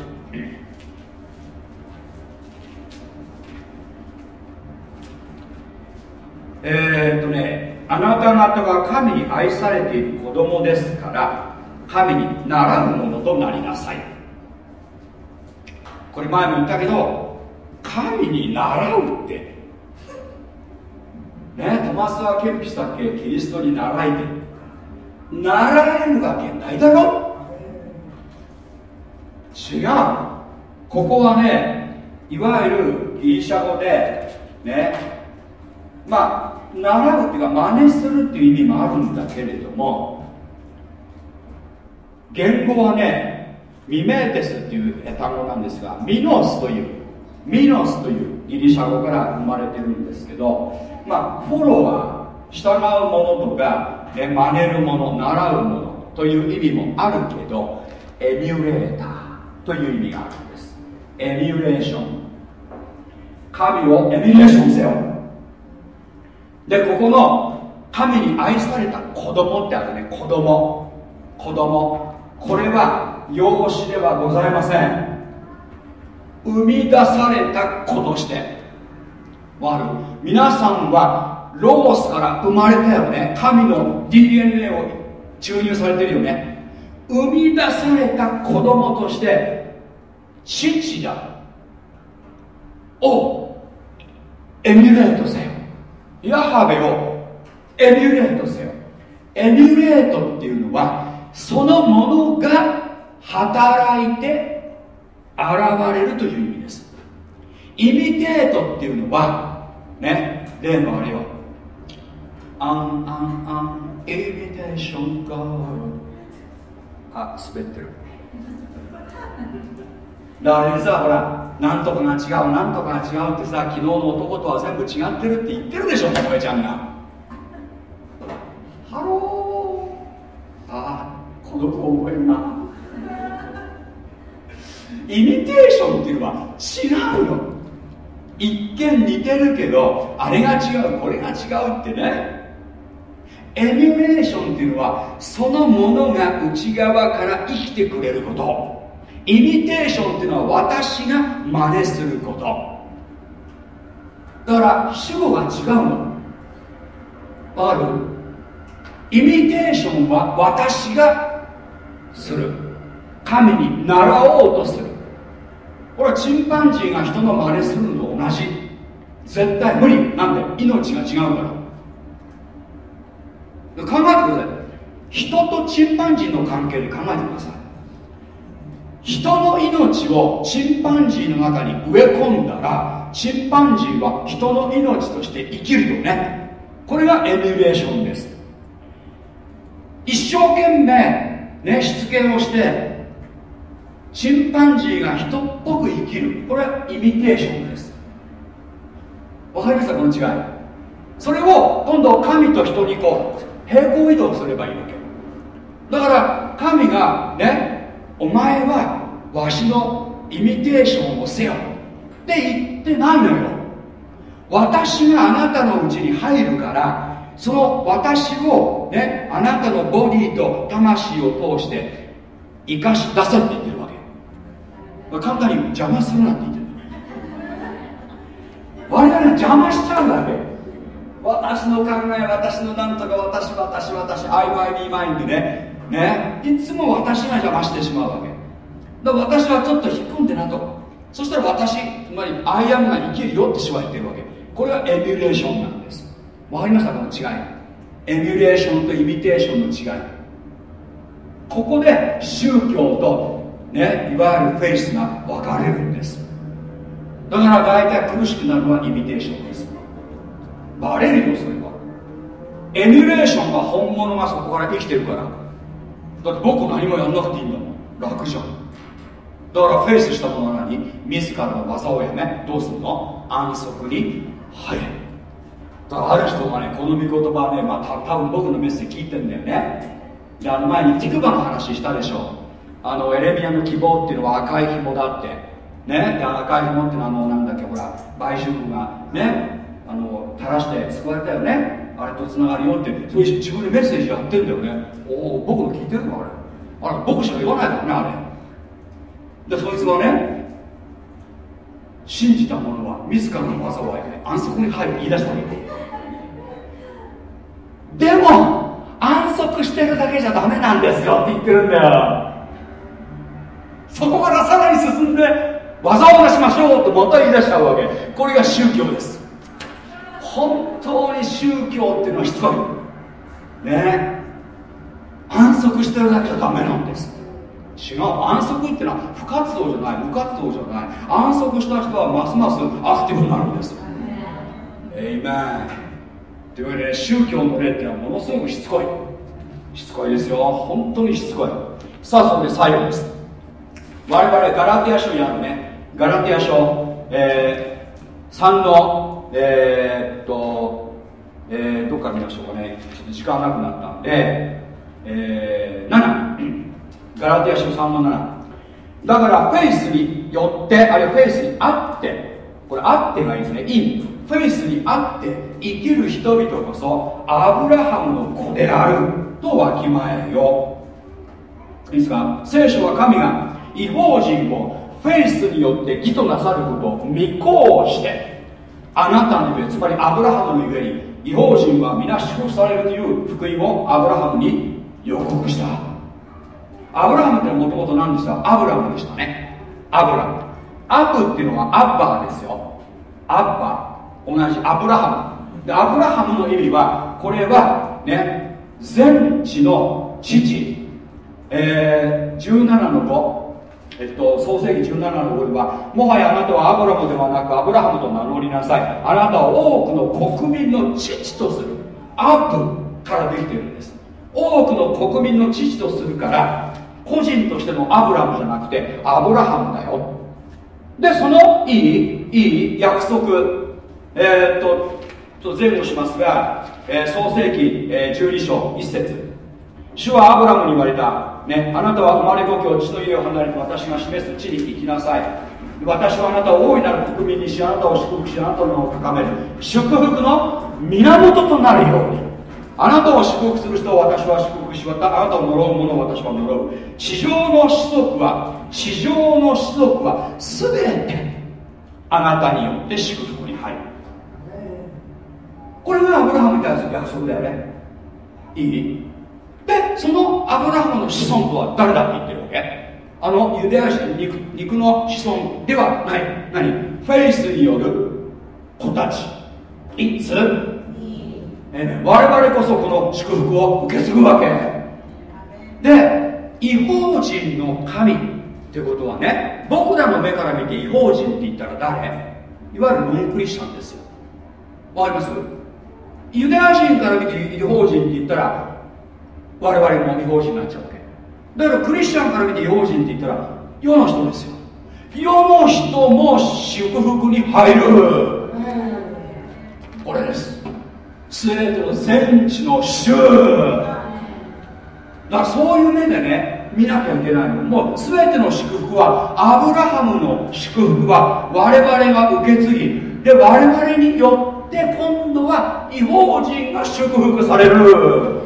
えー、っとねあなた方は神に愛されている子供ですから神に習うものとなりなさい。これ前も言ったけど神に習うって。ねトマスはケンピしたっけ？キリストに習いて習えるわけないだろ。違うここはねいわゆるギリシャ語でねまあ習うっていうか真似するっていう意味もあるんだけれども言語はねミメーテスっていう単語なんですがミノスというミノスというギリシャ語から生まれてるんですけどまあフォロワー従うものとか、ね、真似るもの習うものという意味もあるけどエミュレーター。という意味があるんです。エミュレーション神をエミュレーションせよ。でここの神に愛された子供ってあるね。子供。子供。これは養子ではございません。生み出された子として。わる皆さんはロゴスから生まれたよね。神の DNA を注入されてるよね。生み出された子供として父だをエミュレートせよ。ヤハベをエミュレートせよ。エミュレートっていうのはそのものが働いて現れるという意味です。イミテートっていうのはね例のあれよ。アンアンアンイミテーションガールあ滑ってる。だから実はほらなんとかが違うなんとかが違うってさ昨日の男とは全部違ってるって言ってるでしょ萌えちゃんが。ハロー。ああこの子覚えるな。イミテーションっていうのは違うの。一見似てるけどあれが違うこれが違うってね。エミュレーションっていうのはそのものが内側から生きてくれること。イミテーションっていうのは私が真似すること。だから主語が違うの。あるイミテーションは私がする。神に習おうとする。これはチンパンジーが人の真似するのと同じ。絶対無理。なんで？命が違うから。考えてください。人とチンパンジーの関係で考えてください。人の命をチンパンジーの中に植え込んだらチンパンジーは人の命として生きるよね。これがエミュレーションです。一生懸命ねしつけをしてチンパンジーが人っぽく生きる。これはイミテーションです。わかりましたこの違い。それを今度神と人にこう平行移動すればいいわけ。だから神がねお前はわしのイミテーションをせよって言ってないのよ。私があなたのうちに入るからその私をねあなたのボディと魂を通して生かし出せって言ってるわけ。簡単に邪魔するなって言ってる。我々邪魔しちゃうわけ。私の考え私のなんとか私私私 I my me mind ね。ね。いつも私が邪魔してしまうわけ。だから私はちょっと引っ込んでなとそしたら私つまりアイアムが生きるよって主は言ってるわけ。これはエミュレーションなんです。わかりましたこの違い。エミュレーションとイミテーションの違い。ここで宗教とねいわゆるフェイスが分かれるんです。だから大体苦しくなるのはイミテーションです。バレるよそれは。エミュレーションが本物がそこから生きてるから。だって僕何もやんなくていいんだもん。楽じゃん。だからフェイスしたものは何？自らの技をやめどうするの？安息に入るだからある人がねこの御言葉はね、まあ、た多分僕のメッセージ聞いてんだよね。であの前にティクバの話したでしょ。あのエレミアの希望っていうのは赤い紐だって。ね？で赤い紐っていうのはあのなんだっけほら売春婦が。ね？あの垂らして救われたよね。あれとつながるよって。そういう自分でメッセージやってんだよね。おお僕の聞いてるの？あれ。あれ僕しか言わないからねあれ。でそいつがね信じた者は自らの技をやめ安息に入る言い出したわけでも安息してるだけじゃダメなんですよって言ってるんだよ。そこからさらに進んで技を出しましょうとまた言い出しちゃうわけ。これが宗教です。本当に宗教っていうのは一人ね。安息してるだけじゃダメなんです。違う安息っていうのは不活動じゃない無活動じゃない。安息した人はますますアクティブになるんです。エイメンというわけで宗教の例っていうのはものすごくしつこい。しつこいですよ。本当にしつこい。さあそれで最後です。我々ガラティア書にあるね。ガラティア書、えー、3のえー、っと、えー、どっか見ましょうかね。ちょっと時間なくなったんで、えー、7ガラティア書3の7だからフェイスによってあるいはフェイスにあってこれあってがいいですね。インフェイスにあって生きる人々こそアブラハムの子である。とわきまえよ。いいですか？聖書は神が異邦人を faith によって義となさることを見越してあなたの上つまりアブラハムの上に異邦人は皆祝福されるという福音をアブラハムに予告した。アブラハムってもともと何でした？アブラムでしたね。アブラム。アブっていうのはアッバーですよ。アッバー。同じ。アブラハム。でアブラハムの意味はこれはね全地の父。えー、17の5えっと、創世紀17の5ではもはやあなたはアブラムではなくアブラハムと名乗りなさい。あなたは多くの国民の父とする。アブからできているんです。多くの国民の父とするから個人としてのアブラムじゃなくてアブラハムだよ。でそのいいいい約束。えー、っと前後しますが、えー、創世紀、えー、12章1節。主はアブラムに言われた、ね、あなたは生まれ故郷地の家を離れて私が示す地に行きなさい。私はあなたを大いなる国民にしあなたを祝福しあなたの名を高める。祝福の源となるように。あなたを祝福する人を私は祝福しまたあなたを呪う者を私は呪う。地上の種族は地上の種族は全てあなたによって祝福に入る。これがアブラハムに対する約束だよね。いい？でそのアブラハムの子孫とは誰だって言ってるわけ？あのユダヤ人肉肉の子孫ではない。何？フェイスによる子たち。いつ？え我々こそこの祝福を受け継ぐわけ。で違法人の神ってことはね僕らの目から見て違法人って言ったら誰？いわゆるノンクリスチャンですよ。わかります？ユダヤ人から見て違法人って言ったら我々も違法人になっちゃうわけ。だからクリスチャンから見て違法人って言ったら世の人ですよ。世の人も祝福に入る。これです全ての全地の主だからそういう目でね見なきゃいけない。のもう全ての祝福はアブラハムの祝福は我々が受け継ぎで我々によって今度は違法人が祝福される。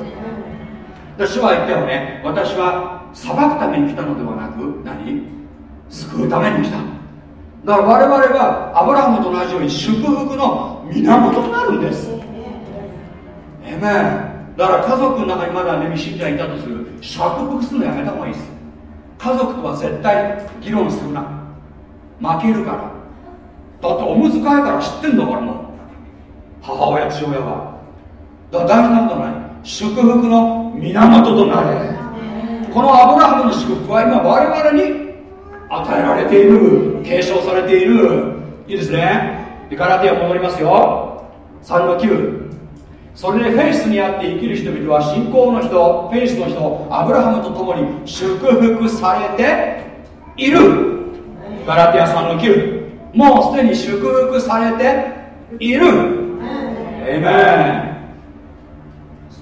私は言ったよね私は裁くために来たのではなく何？救うために来た。だから我々はアブラハムと同じように祝福の源になるんです。えめだから家族の中にまだね未信者いたとする。釈福するのやめた方がいいです。家族とは絶対議論するな。負けるから。だっておむつ替えから知ってんだからもう。母親父親は。だから大事なことはない。祝福の源となれ。このアブラハムの祝福は今我々に与えられている。継承されている。いいですね。でガラティア戻りますよ。3の9それでフェイスにあって生きる人々は信仰の人フェイスの人アブラハムと共に祝福されている。ガラティアさんの9もうすでに祝福されている。エイメン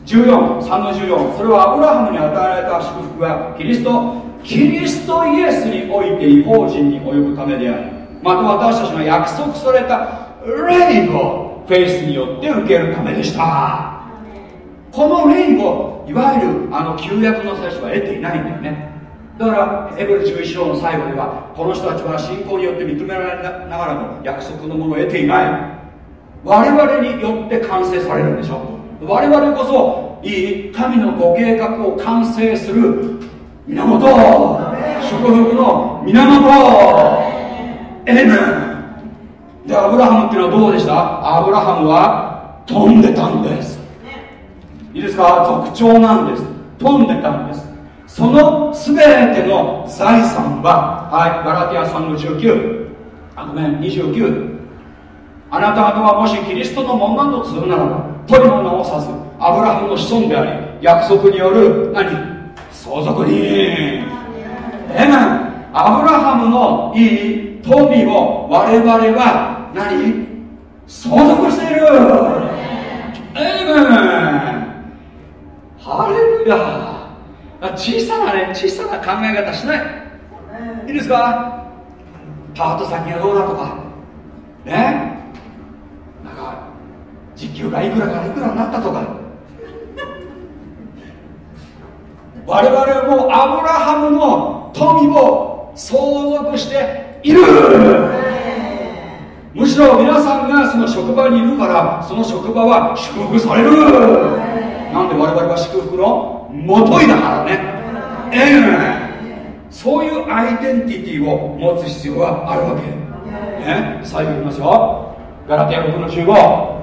14、3の14それはアブラハムに与えられた祝福はキリストキリストイエスにおいて違法人に及ぶためでありまた私たちが約束された霊をフェイスによって受けるためでした。この霊をいわゆるあの旧約の聖書は得ていないんだよね。だからエブル11章の最後ではこの人たちは信仰によって認められながらも約束のものを得ていない。我々によって完成されるんでしょ。我々こそいい神のご計画を完成する。源。祝福の源。エメンでアブラハムっていうのはどうでした？アブラハムは飛んでたんです。いいですか？特徴なんです。飛んでたんです。その全ての財産ははいガラティア3の19あごめん29あなた方はもしキリストのものだとするならば取りも直さずアブラハムの子孫であり約束による何？相続人。ええアブラハムのいい富を我々は何？相続している。ええハレルヤ。小さなね小さな考え方しない。いいですか？パート先がどうだとか。ね？なんか時給がいくらからいくらになったとか。我々もアブラハムの富を相続している。むしろ皆さんがその職場にいるからその職場は祝福される。なんで我々は祝福のもといだからね。ええ。そういうアイデンティティを持つ必要があるわけ。ね。最後いきますよ。ガラティア6の15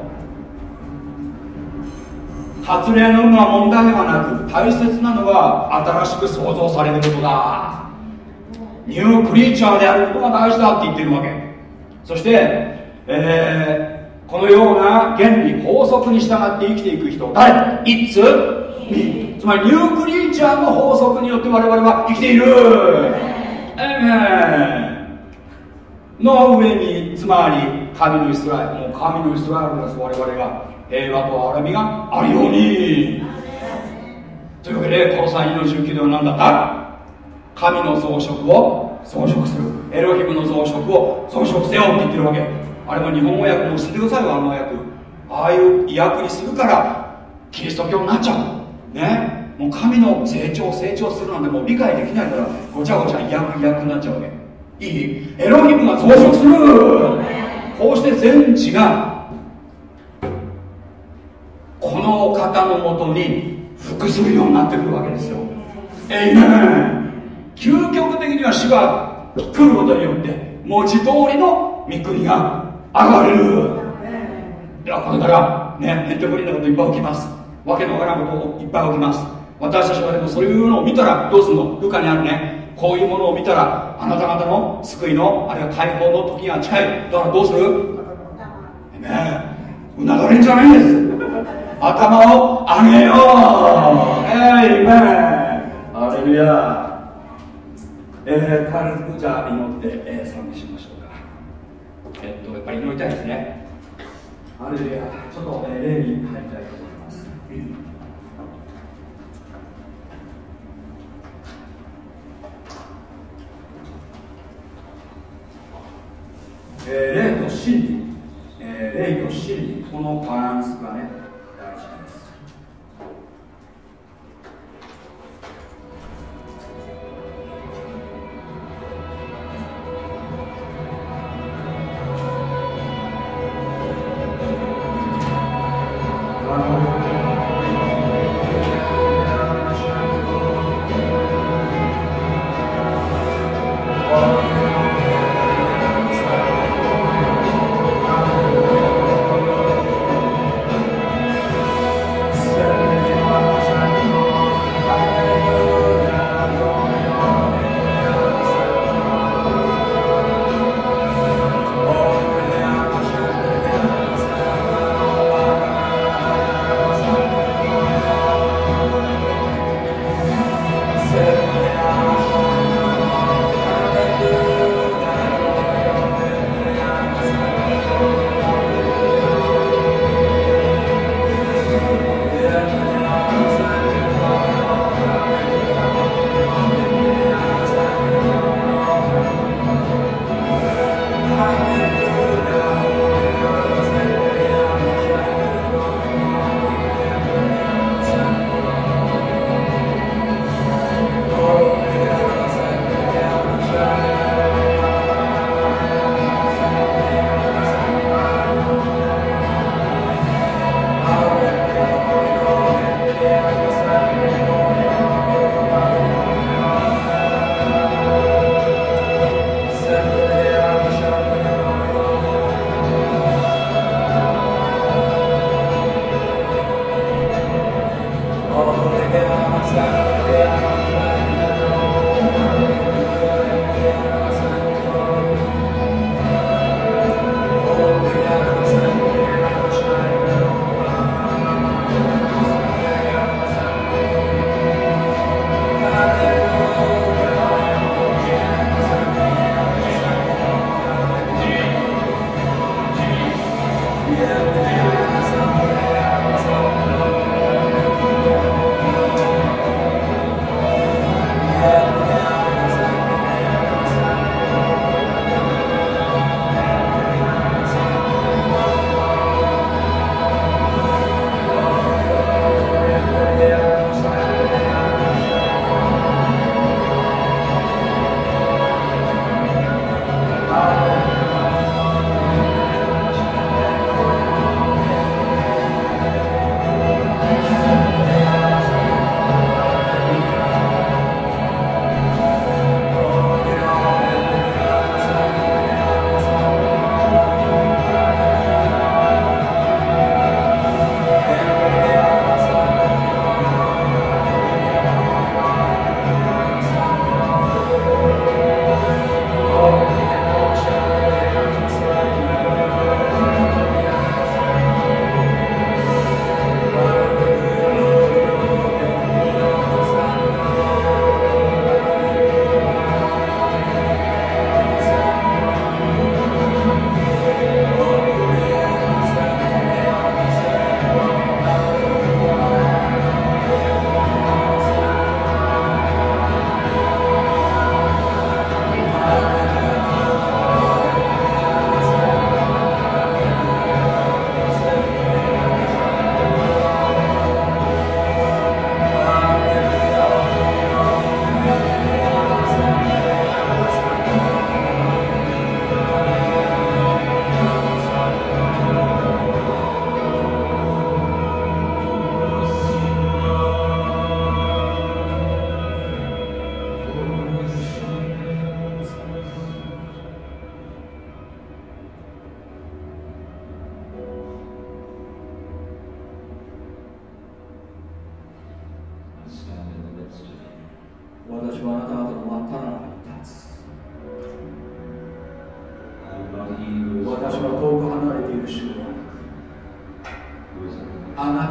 発令の有無は問題ではなく大切なのは新しく創造されることだ。ニュークリーチャーであることが大事だって言ってるわけそして、えー、このような原理法則に従って生きていく人誰？いつ？つまりニュークリーチャーの法則によって我々は生きている。の上につまり神のイスラエルもう神のイスラエルです我々が平和と荒みがあるように。というわけでこの3の19では何だった？神の増殖を増殖する。エロヒムの増殖を増殖せよって言ってるわけ。あれも日本語訳も捨ててくださいよあの訳。ああいう意訳にするからキリスト教になっちゃう。ね。もう神の成長成長するなんてもう理解できないからごちゃごちゃ嫌く嫌くなっちゃうわけ。いい？エロヒムが増殖する。こうして全地がこのお方のもとに服するようになってくるわけですよ。えいめ究極的には主が来ることによって文字通りの御国が上がれる。ではこれからねヘッドフリーなこといっぱい起きます。わけのわからんこといっぱい起きます。私たちはでもそういうのを見たらどうするの？ルカにあるね。こういうものを見たらあなた方の救いのあるいは解放の時が近い。だからどうする？ねえうなだれんじゃないんです。頭を上げよう。えいめアレルヤえー、軽くじゃあ祈って、えー、賛美しましょうか。えっとやっぱり祈りたいですね。アレルヤちょっと、えー、例に入りたいと思います。えー、霊と真理、えー、霊と真理。このバランスがね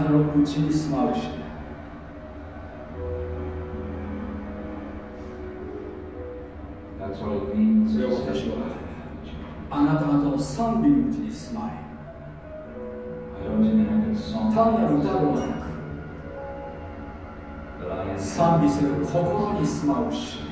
あなたのうちに住まうしそれを私はあなた方の賛美のうちに住まい単なる歌ではなく賛美する心に住まうし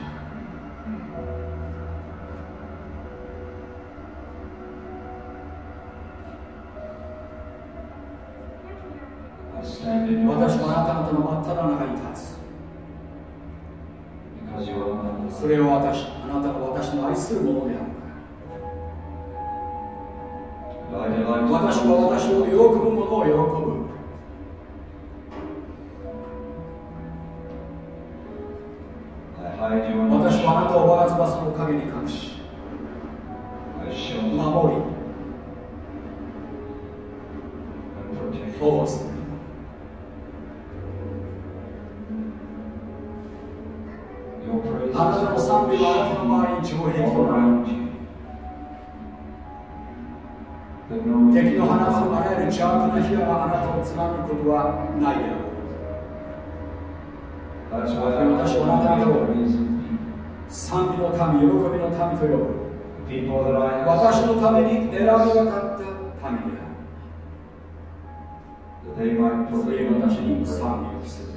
de?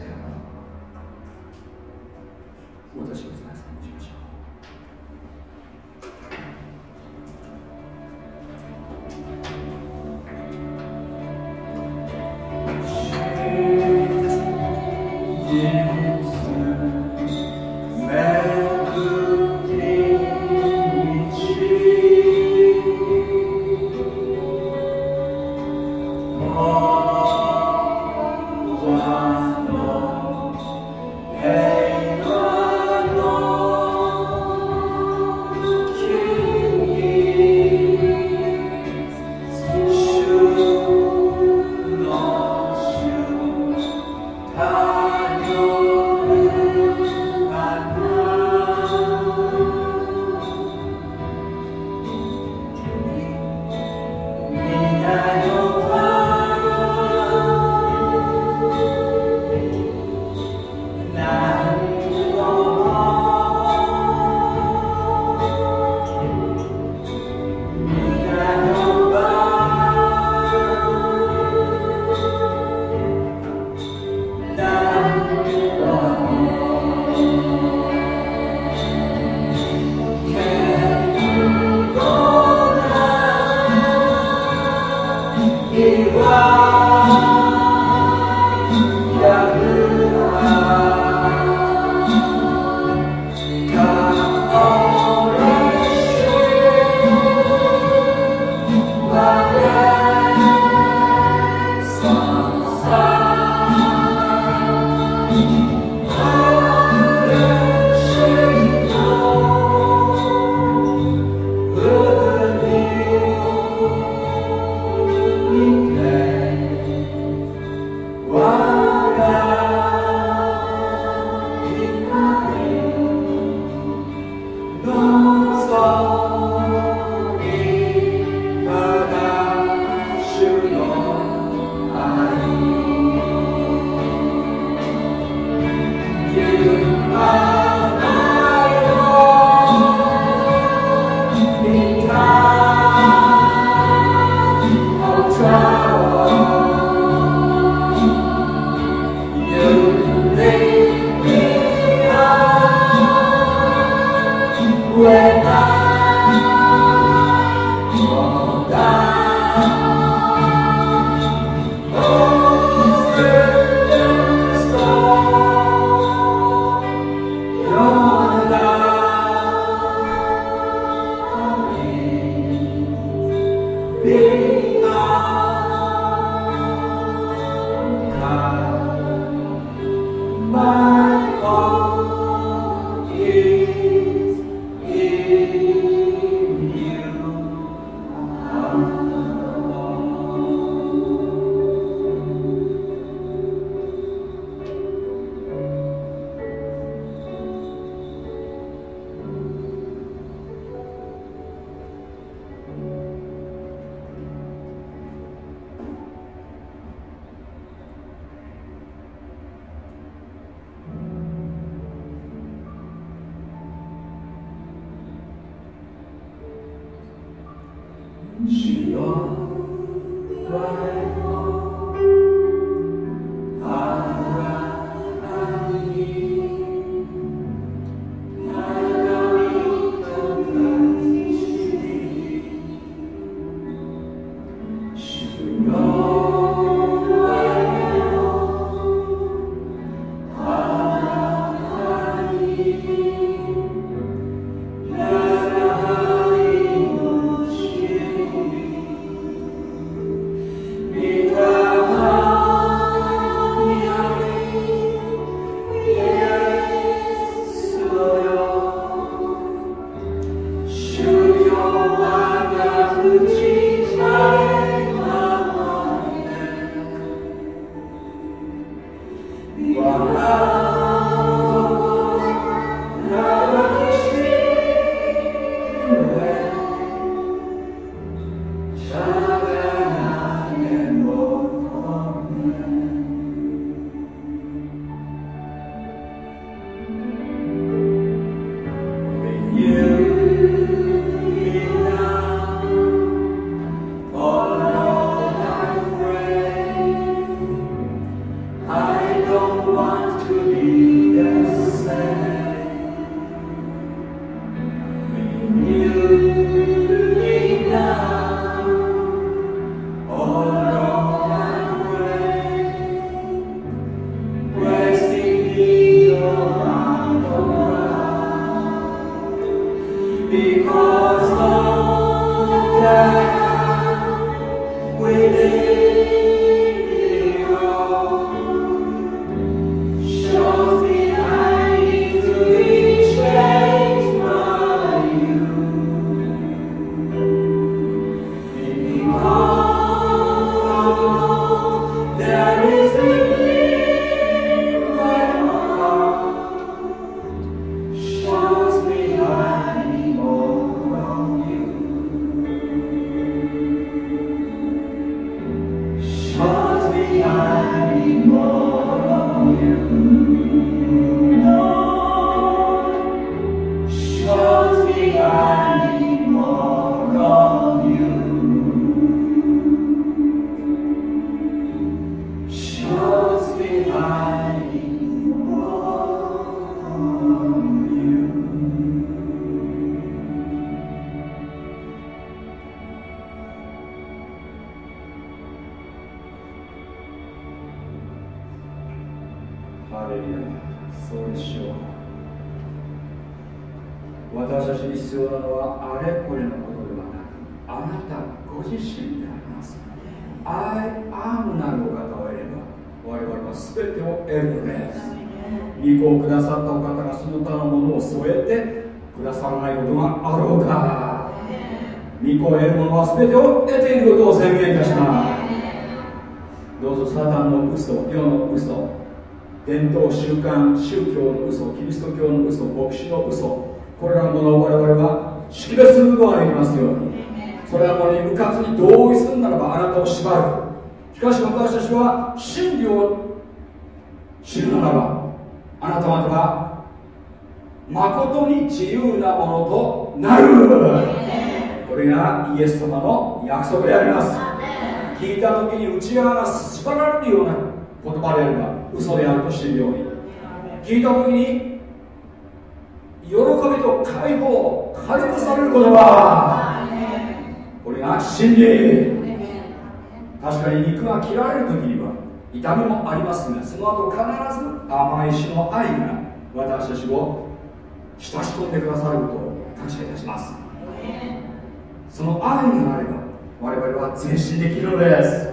々は前進できるのです。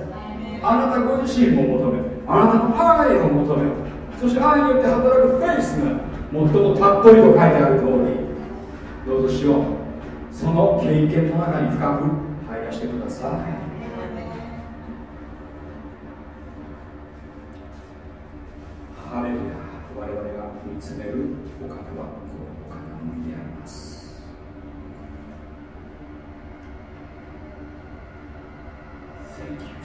あなたご自身も求めあなたの愛を求めそして愛によって働くフェイスが最もたっぷりと書いてある通りどうぞしようその経験の中に深く入らせてください。ハレルヤ我々が見つめるお方は Amen.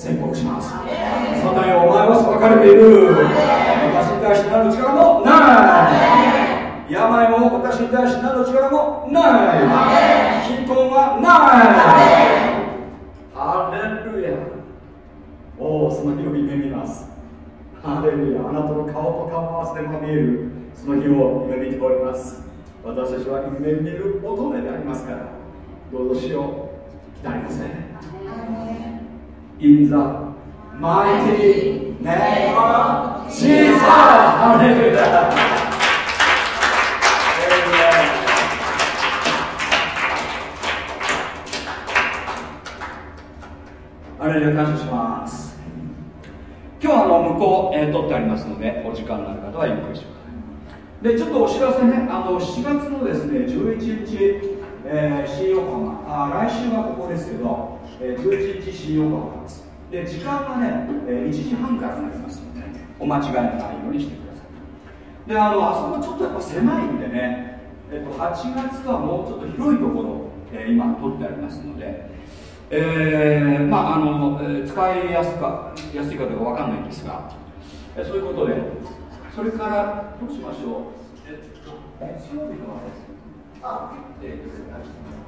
宣告します。サタンよお前は裁かれている。私に対してなる力もない。病も私に対してなる力もない。貧困はない。ハレルヤ。おおその日を夢見ます。ハレルヤ。あなたの顔と顔合わせでも見える。その日を夢見ております。私たちは夢見る乙女でありますからどうぞしよう期待ません In the mighty name of Jesus! ハレルヤあれで感謝します。今日はあの向こう、えー、撮ってありますのでお時間のある方はゆっくりしてくださいでちょっとお知らせね。あの7月のですね11日、えー、新横浜。あ来週はここですけど、えー、11日新横浜です。で時間はね、えー、1時半からになりますのでお間違いのないようにしてください。であのあそこちょっとやっぱ狭いんでね、えっと、8月はもうちょっと広いところ、えー、今撮ってありますのでえー、まああの、えー、使いやすかやすいかどうかわかんないんですが、えー、そういうことでそれからどうしましょう。えっと月曜日のあえー、